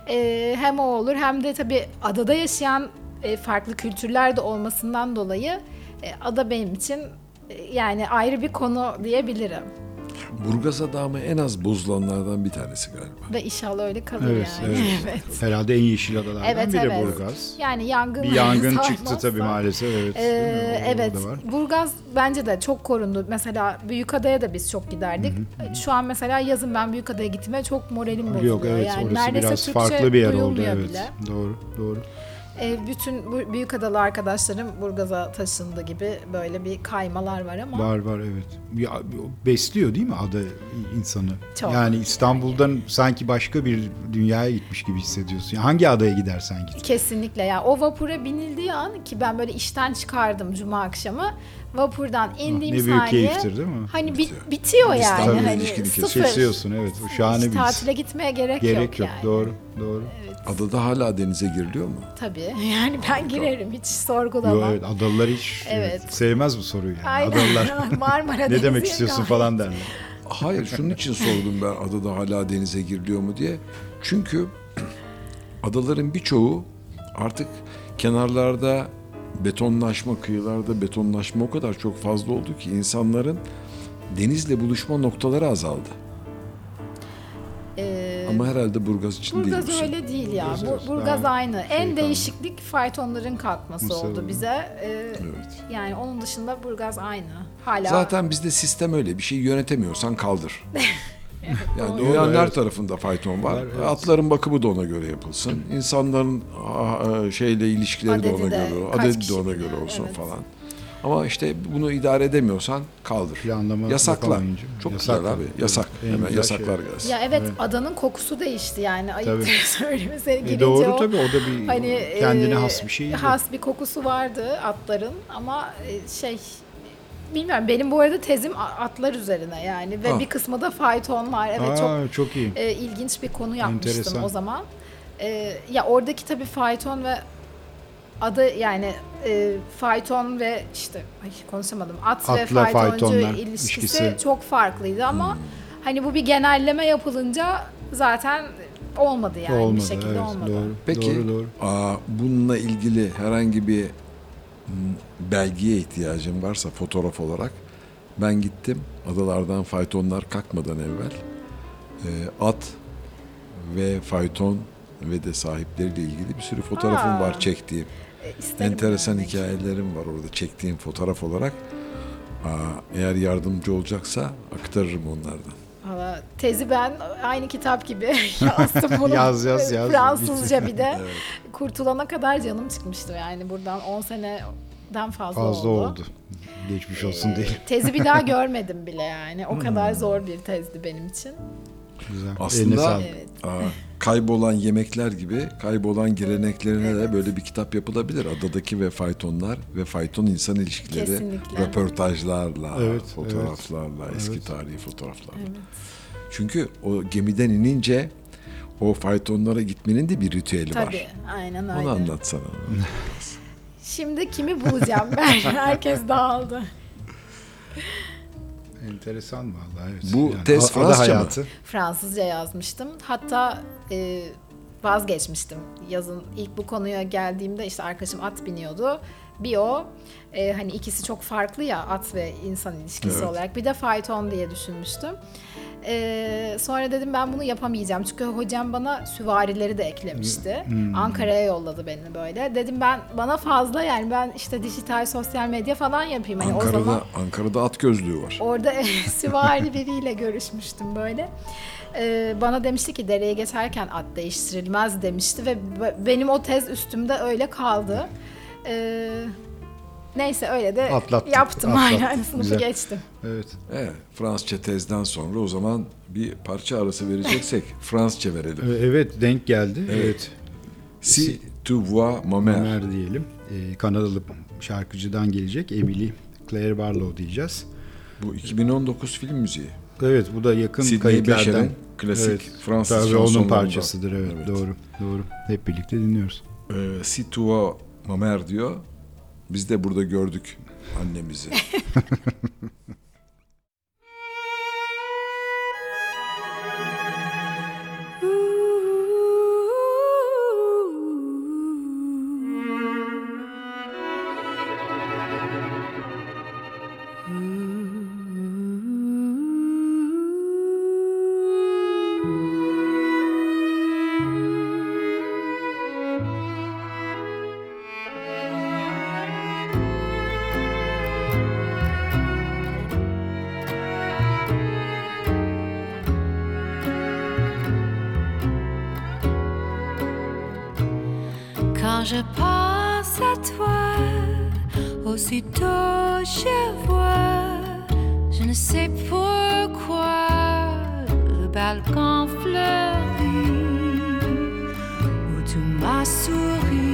E, hem o olur hem de tabii adada yaşayan e, farklı kültürler de olmasından dolayı e, ada benim için e, yani ayrı bir konu diyebilirim. Burgaz adamı en az bozulanlardan bir tanesi galiba. Ve inşallah öyle kalır Evet, yani. evet. Herhalde en yeşil adalardan Evet, biri evet. Burgaz. Yani yangın Bir yangın çıktı tabii maalesef. Evet. Ee, O- o evet. var. Burgaz bence de çok korundu. Mesela Büyükada'ya da biz çok giderdik. Şu an mesela yazın ben Büyükada'ya gittiğime çok moralim bozuluyor. Yok evet yani orası neredeyse biraz Türkçe farklı bir yer oldu duyulmuyor evet. bile. Doğru doğru. Ee, bütün bu Büyükadalı arkadaşlarım Burgaz'a taşındı gibi böyle bir kaymalar var ama Var var evet. Ya, besliyor değil mi ada insanı? Çok. Yani İstanbul'dan sanki başka bir dünyaya gitmiş gibi hissediyorsun. Yani hangi adaya gidersen git. kesinlikle yani o vapura binildiği an ki ben böyle işten çıkardım cuma akşamı vapurdan indiğim ne büyük saniye keyiftir değil mi? hani bi- bitiyor yani İstanbul'la hani ilişkini sıfır. Kesiyorsun evet. O şahane Hiç bir his. tatile gitmeye gerek, Gerek yok. yani. Doğru doğru. Adada hala denize giriliyor mu? Tabii yani ben girerim hiç Yo, sorgulamam. evet adalılar hiç Evet. sevmez bu soruyu yani. Aynen. Adalılar Marmara ne demek istiyorsun gayet- falan derler. Hayır şunun için sordum ben adada hala denize giriliyor mu diye. Çünkü adaların birçoğu artık kenarlarda betonlaşma, kıyılarda betonlaşma o kadar çok fazla oldu ki insanların denizle buluşma noktaları azaldı. Ee, Ama herhalde Burgaz için değil. Burgaz misin? öyle değil ya. Burgaz Burgaz daha aynı. şey en kaldı. değişiklik faytonların kalkması Mısır oldu oldu. bize. Ee, Evet. Yani onun dışında Burgaz aynı. Hala Zaten bizde sistem öyle. Bir şeyi yönetemiyorsan kaldır. yani dünyanın her evet. tarafında fayton var. Var, evet. Atların bakımı da ona göre yapılsın. İnsanların aa, şeyle ilişkileri de Adedi ona de, göre, adedi de ona göre olsun evet. falan. Ama işte bunu idare edemiyorsan kaldır. Planlama Yasakla. Çok Yasakla. güzel abi. Yasak. En Hemen güzel yasaklar şey. gelsin. Ya evet, Evet. adanın kokusu değişti yani. Ayıp Tabii. söylemesi E girince doğru o tabii o da bir hani kendine e, has bir şey. Has bir kokusu vardı atların ama e, şey bilmiyorum benim bu arada tezim atlar üzerine yani ve Ha. bir kısmı da fayton var. Evet çok Aa, çok iyi. e, ilginç bir konu yapmıştım Enteresan. o zaman. E, ya oradaki tabii fayton ve adı yani e, fayton ve işte ay konuşamadım at ve Atla faytoncu faytonlar ilişkisi, ilişkisi. çok farklıydı ama Hmm. hani bu bir genelleme yapılınca zaten olmadı yani olmadı. bir şekilde evet, olmadı. Doğru. Peki Doğru, doğru. Aa, bununla ilgili herhangi bir belgeye ihtiyacım varsa fotoğraf olarak ben gittim adalardan faytonlar kalkmadan evvel e, at ve fayton ve de sahipleriyle ilgili bir sürü fotoğrafım Aa. var çektiğim. E, isterim Enteresan yani. hikayelerim var orada çektiğim fotoğraf olarak. Aa, eğer yardımcı olacaksa aktarırım onlardan. Tezi ben aynı kitap gibi yazdım bunu. Yaz, yaz, yaz. Fransızca bir de. Kurtulana kadar canım çıkmıştı yani buradan 10 seneden fazla, Fazla oldu. oldu. Geçmiş olsun Ee, diye. Tezi bir daha görmedim bile yani. O Hmm. kadar zor bir tezdi benim için. Güzel. Aslında. Evet. aa, kaybolan yemekler gibi kaybolan geleneklerine de böyle bir kitap yapılabilir. Adadaki ve faytonlar ve fayton insan ilişkileri Kesinlikle. röportajlarla, Evet, fotoğraflarla, eski tarihi fotoğraflarla. Çünkü o gemiden inince o faytonlara gitmenin de bir ritüeli Tabii var. aynen öyle. Onu anlatsana. Şimdi kimi bulacağım ben? Herkes dağıldı. Enteresan vallahi evet. Bu a- ada Fransızca mı? hayatı. Fransızca yazmıştım. Hatta e, vazgeçmiştim. Yazın ilk bu konuya geldiğimde işte arkadaşım at biniyordu. Bir o e, hani ikisi çok farklı ya at ve insan ilişkisi Evet. olarak. Bir de fayton diye düşünmüştüm. E, sonra dedim ben bunu yapamayacağım. Çünkü hocam bana süvarileri de eklemişti. Ankara'ya yolladı beni böyle. Dedim ben bana fazla yani ben işte dijital sosyal medya falan yapayım. Hani o Ankara'da, zaman Ankara'da at gözlüğü var. Orada süvari biriyle görüşmüştüm böyle. Ee, bana demişti ki dereye geçerken at değiştirilmez demişti ve benim o tez üstümde öyle kaldı. Ee, neyse öyle de Atlattın, yaptım atlattın. aynen sınıfı Güzel. geçtim. Evet. Evet, Fransızca tezden sonra o zaman bir parça arası vereceksek Fransızca verelim. Ee, Evet denk geldi. Evet. Evet. Si tu vois ma mère. Ömer diyelim. Ee, Kanadalı şarkıcıdan gelecek. Emily Claire Barlow diyeceğiz. Bu 2019 film müziği. Evet bu da yakın Sidney kayıtlardan. Becher'in klasik Fransız Tabii onun şansonlarından. parçasıdır evet, Evet. doğru doğru. Hep birlikte dinliyoruz. Ee, si tu vois ma mère diyor. Biz de burada gördük annemizi. tout m'a souri.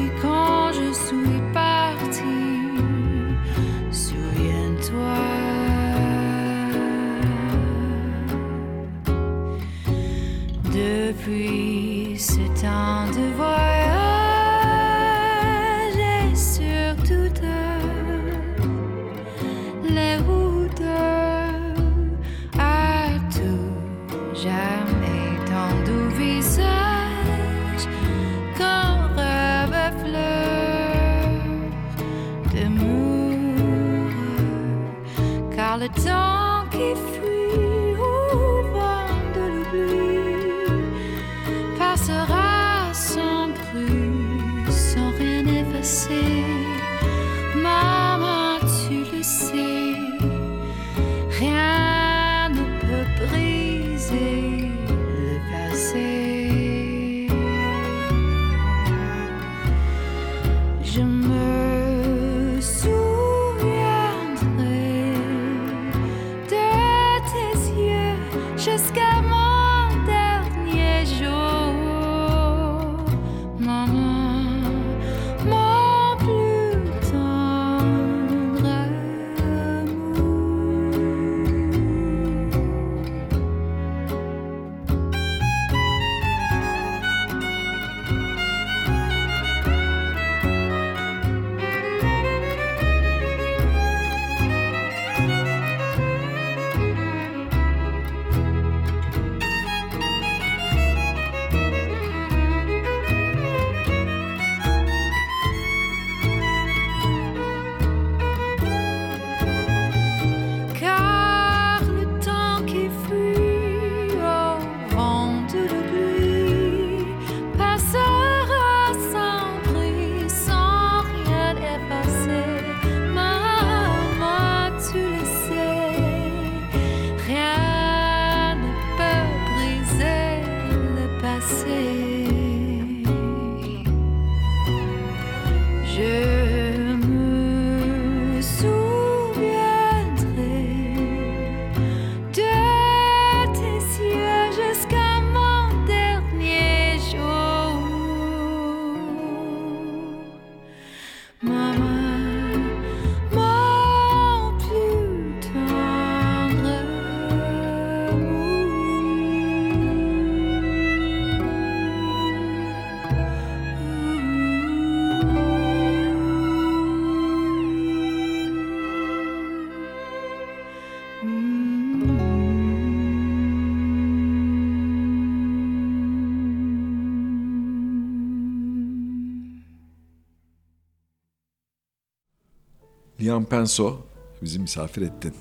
Liam Penso bizi misafir ettin.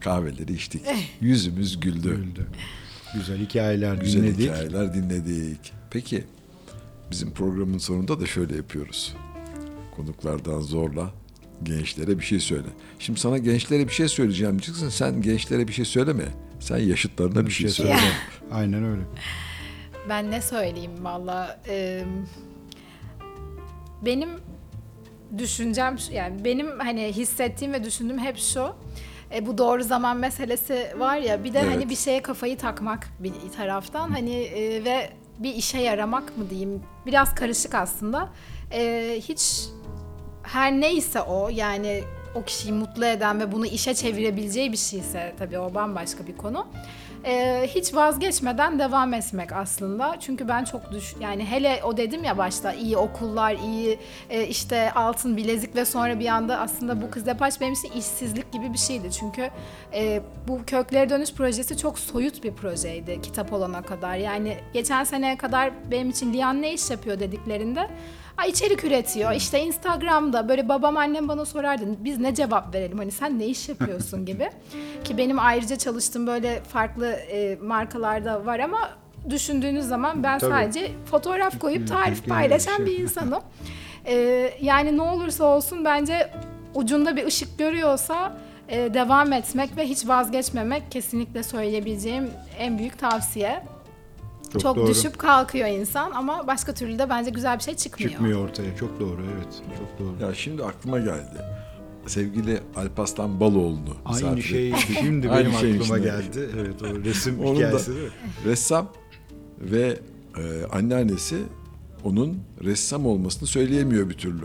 Kahveleri içtik. Yüzümüz güldü. Güldü. Güzel hikayeler Güzel dinledik. hikayeler dinledik. Peki bizim programın sonunda da şöyle yapıyoruz. Konuklardan zorla gençlere bir şey söyle. Şimdi sana gençlere bir şey söyleyeceğim diyeceksin. Sen gençlere bir şey söyleme. Sen yaşıtlarına bir şey söyle. Aynen öyle. Ben ne söyleyeyim valla. e, benim düşüncem yani benim hani hissettiğim ve düşündüğüm hep şu. E, bu doğru zaman meselesi var ya bir de Evet. hani bir şeye kafayı takmak bir taraftan hani e, ve bir işe yaramak mı diyeyim biraz karışık aslında. E, hiç her neyse o yani o kişiyi mutlu eden ve bunu işe çevirebileceği bir şeyse tabii o bambaşka bir konu. Ee, hiç vazgeçmeden devam etmek aslında. Çünkü ben çok düş yani hele o dedim ya başta iyi okullar, iyi e, işte altın bilezik ve sonra bir anda aslında bu kız depaç benim için işsizlik gibi bir şeydi. Çünkü e, bu köklere dönüş projesi çok soyut bir projeydi kitap olana kadar. Yani geçen seneye kadar benim için Lian ne iş yapıyor dediklerinde Ay içerik üretiyor. İşte Instagram'da böyle babam annem bana sorardı. Biz ne cevap verelim? Hani sen ne iş yapıyorsun gibi. Ki benim ayrıca çalıştığım böyle farklı e, markalarda var ama düşündüğünüz zaman ben Tabii. sadece fotoğraf koyup tarif paylaşan şey. bir insanım. E, yani ne olursa olsun bence ucunda bir ışık görüyorsa e, devam etmek ve hiç vazgeçmemek kesinlikle söyleyebileceğim en büyük tavsiye. Çok, Çok, doğru. düşüp kalkıyor insan ama başka türlü de bence güzel bir şey çıkmıyor. Çıkmıyor ortaya. Çok doğru evet. Çok doğru. Ya şimdi aklıma geldi. Sevgili Alpaslan Baloğlu'nu Aynı şey şimdi Aynı benim şeyin aklıma içinde. geldi. Evet o resim Onun da- hikayesi değil mi? Ressam ve e, anneannesi onun ressam olmasını söyleyemiyor bir türlü.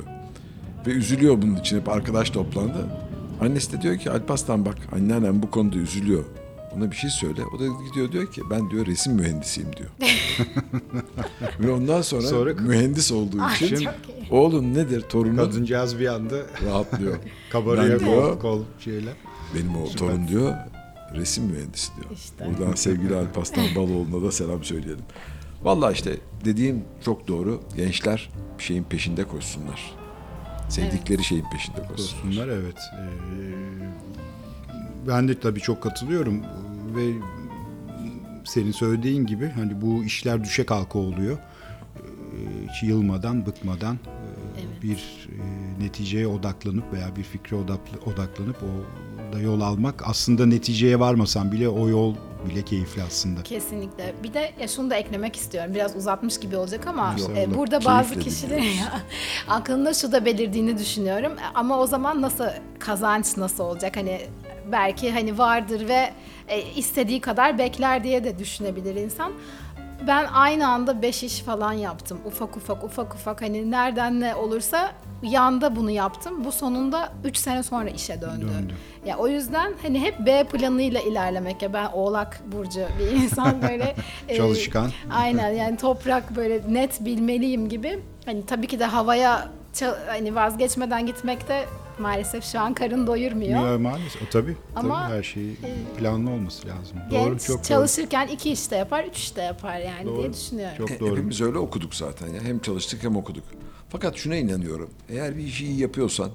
Ve üzülüyor bunun için hep arkadaş toplandı. Annesi de diyor ki Alpaslan bak anneannem bu konuda üzülüyor. Ona bir şey söyle. O da gidiyor diyor ki ben diyor resim mühendisiyim diyor. Ve ondan sonra, Sonra mühendis olduğu için çok iyi. oğlum nedir torunun Kadıncağız bir anda rahatlıyor. kabarıyor kol, diyor, kol şeyler. Benim o torun diyor resim mühendisi diyor. İşte. Buradan sevgili Alpaslan Baloğlu'na da selam söyleyelim. Vallahi işte dediğim çok doğru. Gençler bir şeyin peşinde koşsunlar. Sevdikleri şeyin peşinde koşsunlar. Bunlar evet. Ee, ben de tabii çok katılıyorum ve senin söylediğin gibi hani bu işler düşe kalka oluyor. Ee, Hiç yılmadan, bıkmadan e, bir e, neticeye odaklanıp veya bir fikre odaklanıp o da yol almak aslında neticeye varmasan bile o yol bile keyifli aslında. Kesinlikle. Bir de ya şunu da eklemek istiyorum. Biraz uzatmış gibi olacak ama Yok, e, burada bazı ya, aklında şu da belirdiğini düşünüyorum. Ama o zaman nasıl kazanç nasıl olacak? Hani belki hani vardır ve e, istediği kadar bekler diye de düşünebilir insan. Ben aynı anda beş iş falan yaptım. Ufak ufak ufak ufak hani nereden ne olursa yanda bunu yaptım. Bu sonunda 3 sene sonra işe döndü. Döndü. Ya o yüzden hani hep B planıyla ilerlemek ya ben Oğlak burcu bir insan böyle e, Çalışkan. aynen yani toprak böyle net bilmeliyim gibi. Hani tabii ki de havaya hani vazgeçmeden gitmek de maalesef şu an karın doyurmuyor. Ya, maalesef. O, tabii, Ama, tabii her şey planlı olması lazım. Genç doğru, çok doğru. çalışırken iki işte yapar, üç işte yapar yani diye Doğru. düşünüyorum. Çok E, doğru. Hepimiz öyle okuduk zaten ya. Hem çalıştık hem okuduk. Fakat şuna inanıyorum. Eğer bir işi iyi yapıyorsan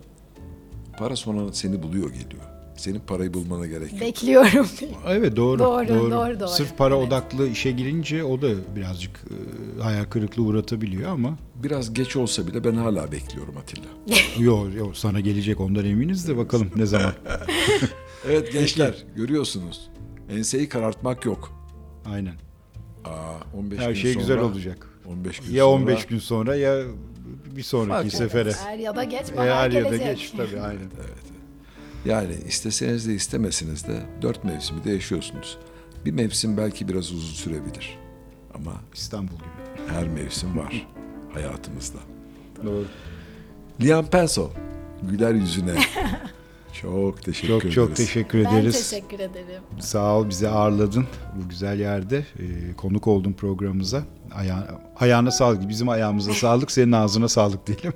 para sonra seni buluyor geliyor. Senin parayı bulmana gerek yok. Bekliyorum. Evet doğru. Doğru, doğru, doğru. Sırf para Evet. odaklı işe girince o da birazcık e, hayal kırıklığı uğratabiliyor ama Biraz geç olsa bile ben hala bekliyorum Atilla. yo yo sana gelecek ondan eminiz de bakalım ne zaman. Evet gençler görüyorsunuz. Enseyi karartmak yok. Aynen. Aa, 15 Her gün şey sonra, güzel olacak. 15 gün Ya sonra 15 gün sonra ya bir sonraki Fark sefere. Er ya da geç E, bahar Her ya da gelecek. geç tabii aynen. Yani isteseniz de istemeseniz de dört mevsimi de yaşıyorsunuz. Bir mevsim belki biraz uzun sürebilir. Ama İstanbul gibi. her mevsim var hayatımızda. Doğru. Liam Penso, güler yüzüne. çok teşekkür Çok ederiz. çok teşekkür Ben ederiz. teşekkür ederim. Sağ ol bizi ağırladın bu güzel yerde. Ee, konuk oldun programımıza. Aya- ayağına sağlık. Bizim ayağımıza sağlık. Senin ağzına sağlık diyelim.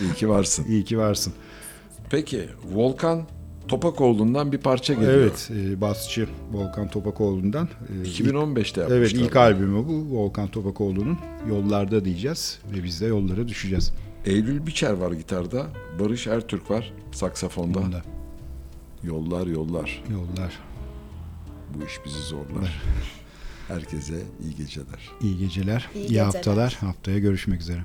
İyi ki varsın. İyi ki varsın. Peki Volkan Topakoğlu'ndan bir parça geliyor. Evet, e, basçı Volkan Topakoğlu'ndan. e, 2015'te ilk- yapmışlar. Evet, ilk albümü bu. Volkan Topakoğlu'nun Yollarda diyeceğiz ve biz de yollara düşeceğiz. Eylül Biçer var gitarda. Barış Ertürk var saksafonda. Bunda Yollar yollar. yollar. Bu iş bizi zorlar. Herkese iyi geceler. İyi geceler, İyi iyi, geceler. haftalar. Haftaya görüşmek üzere.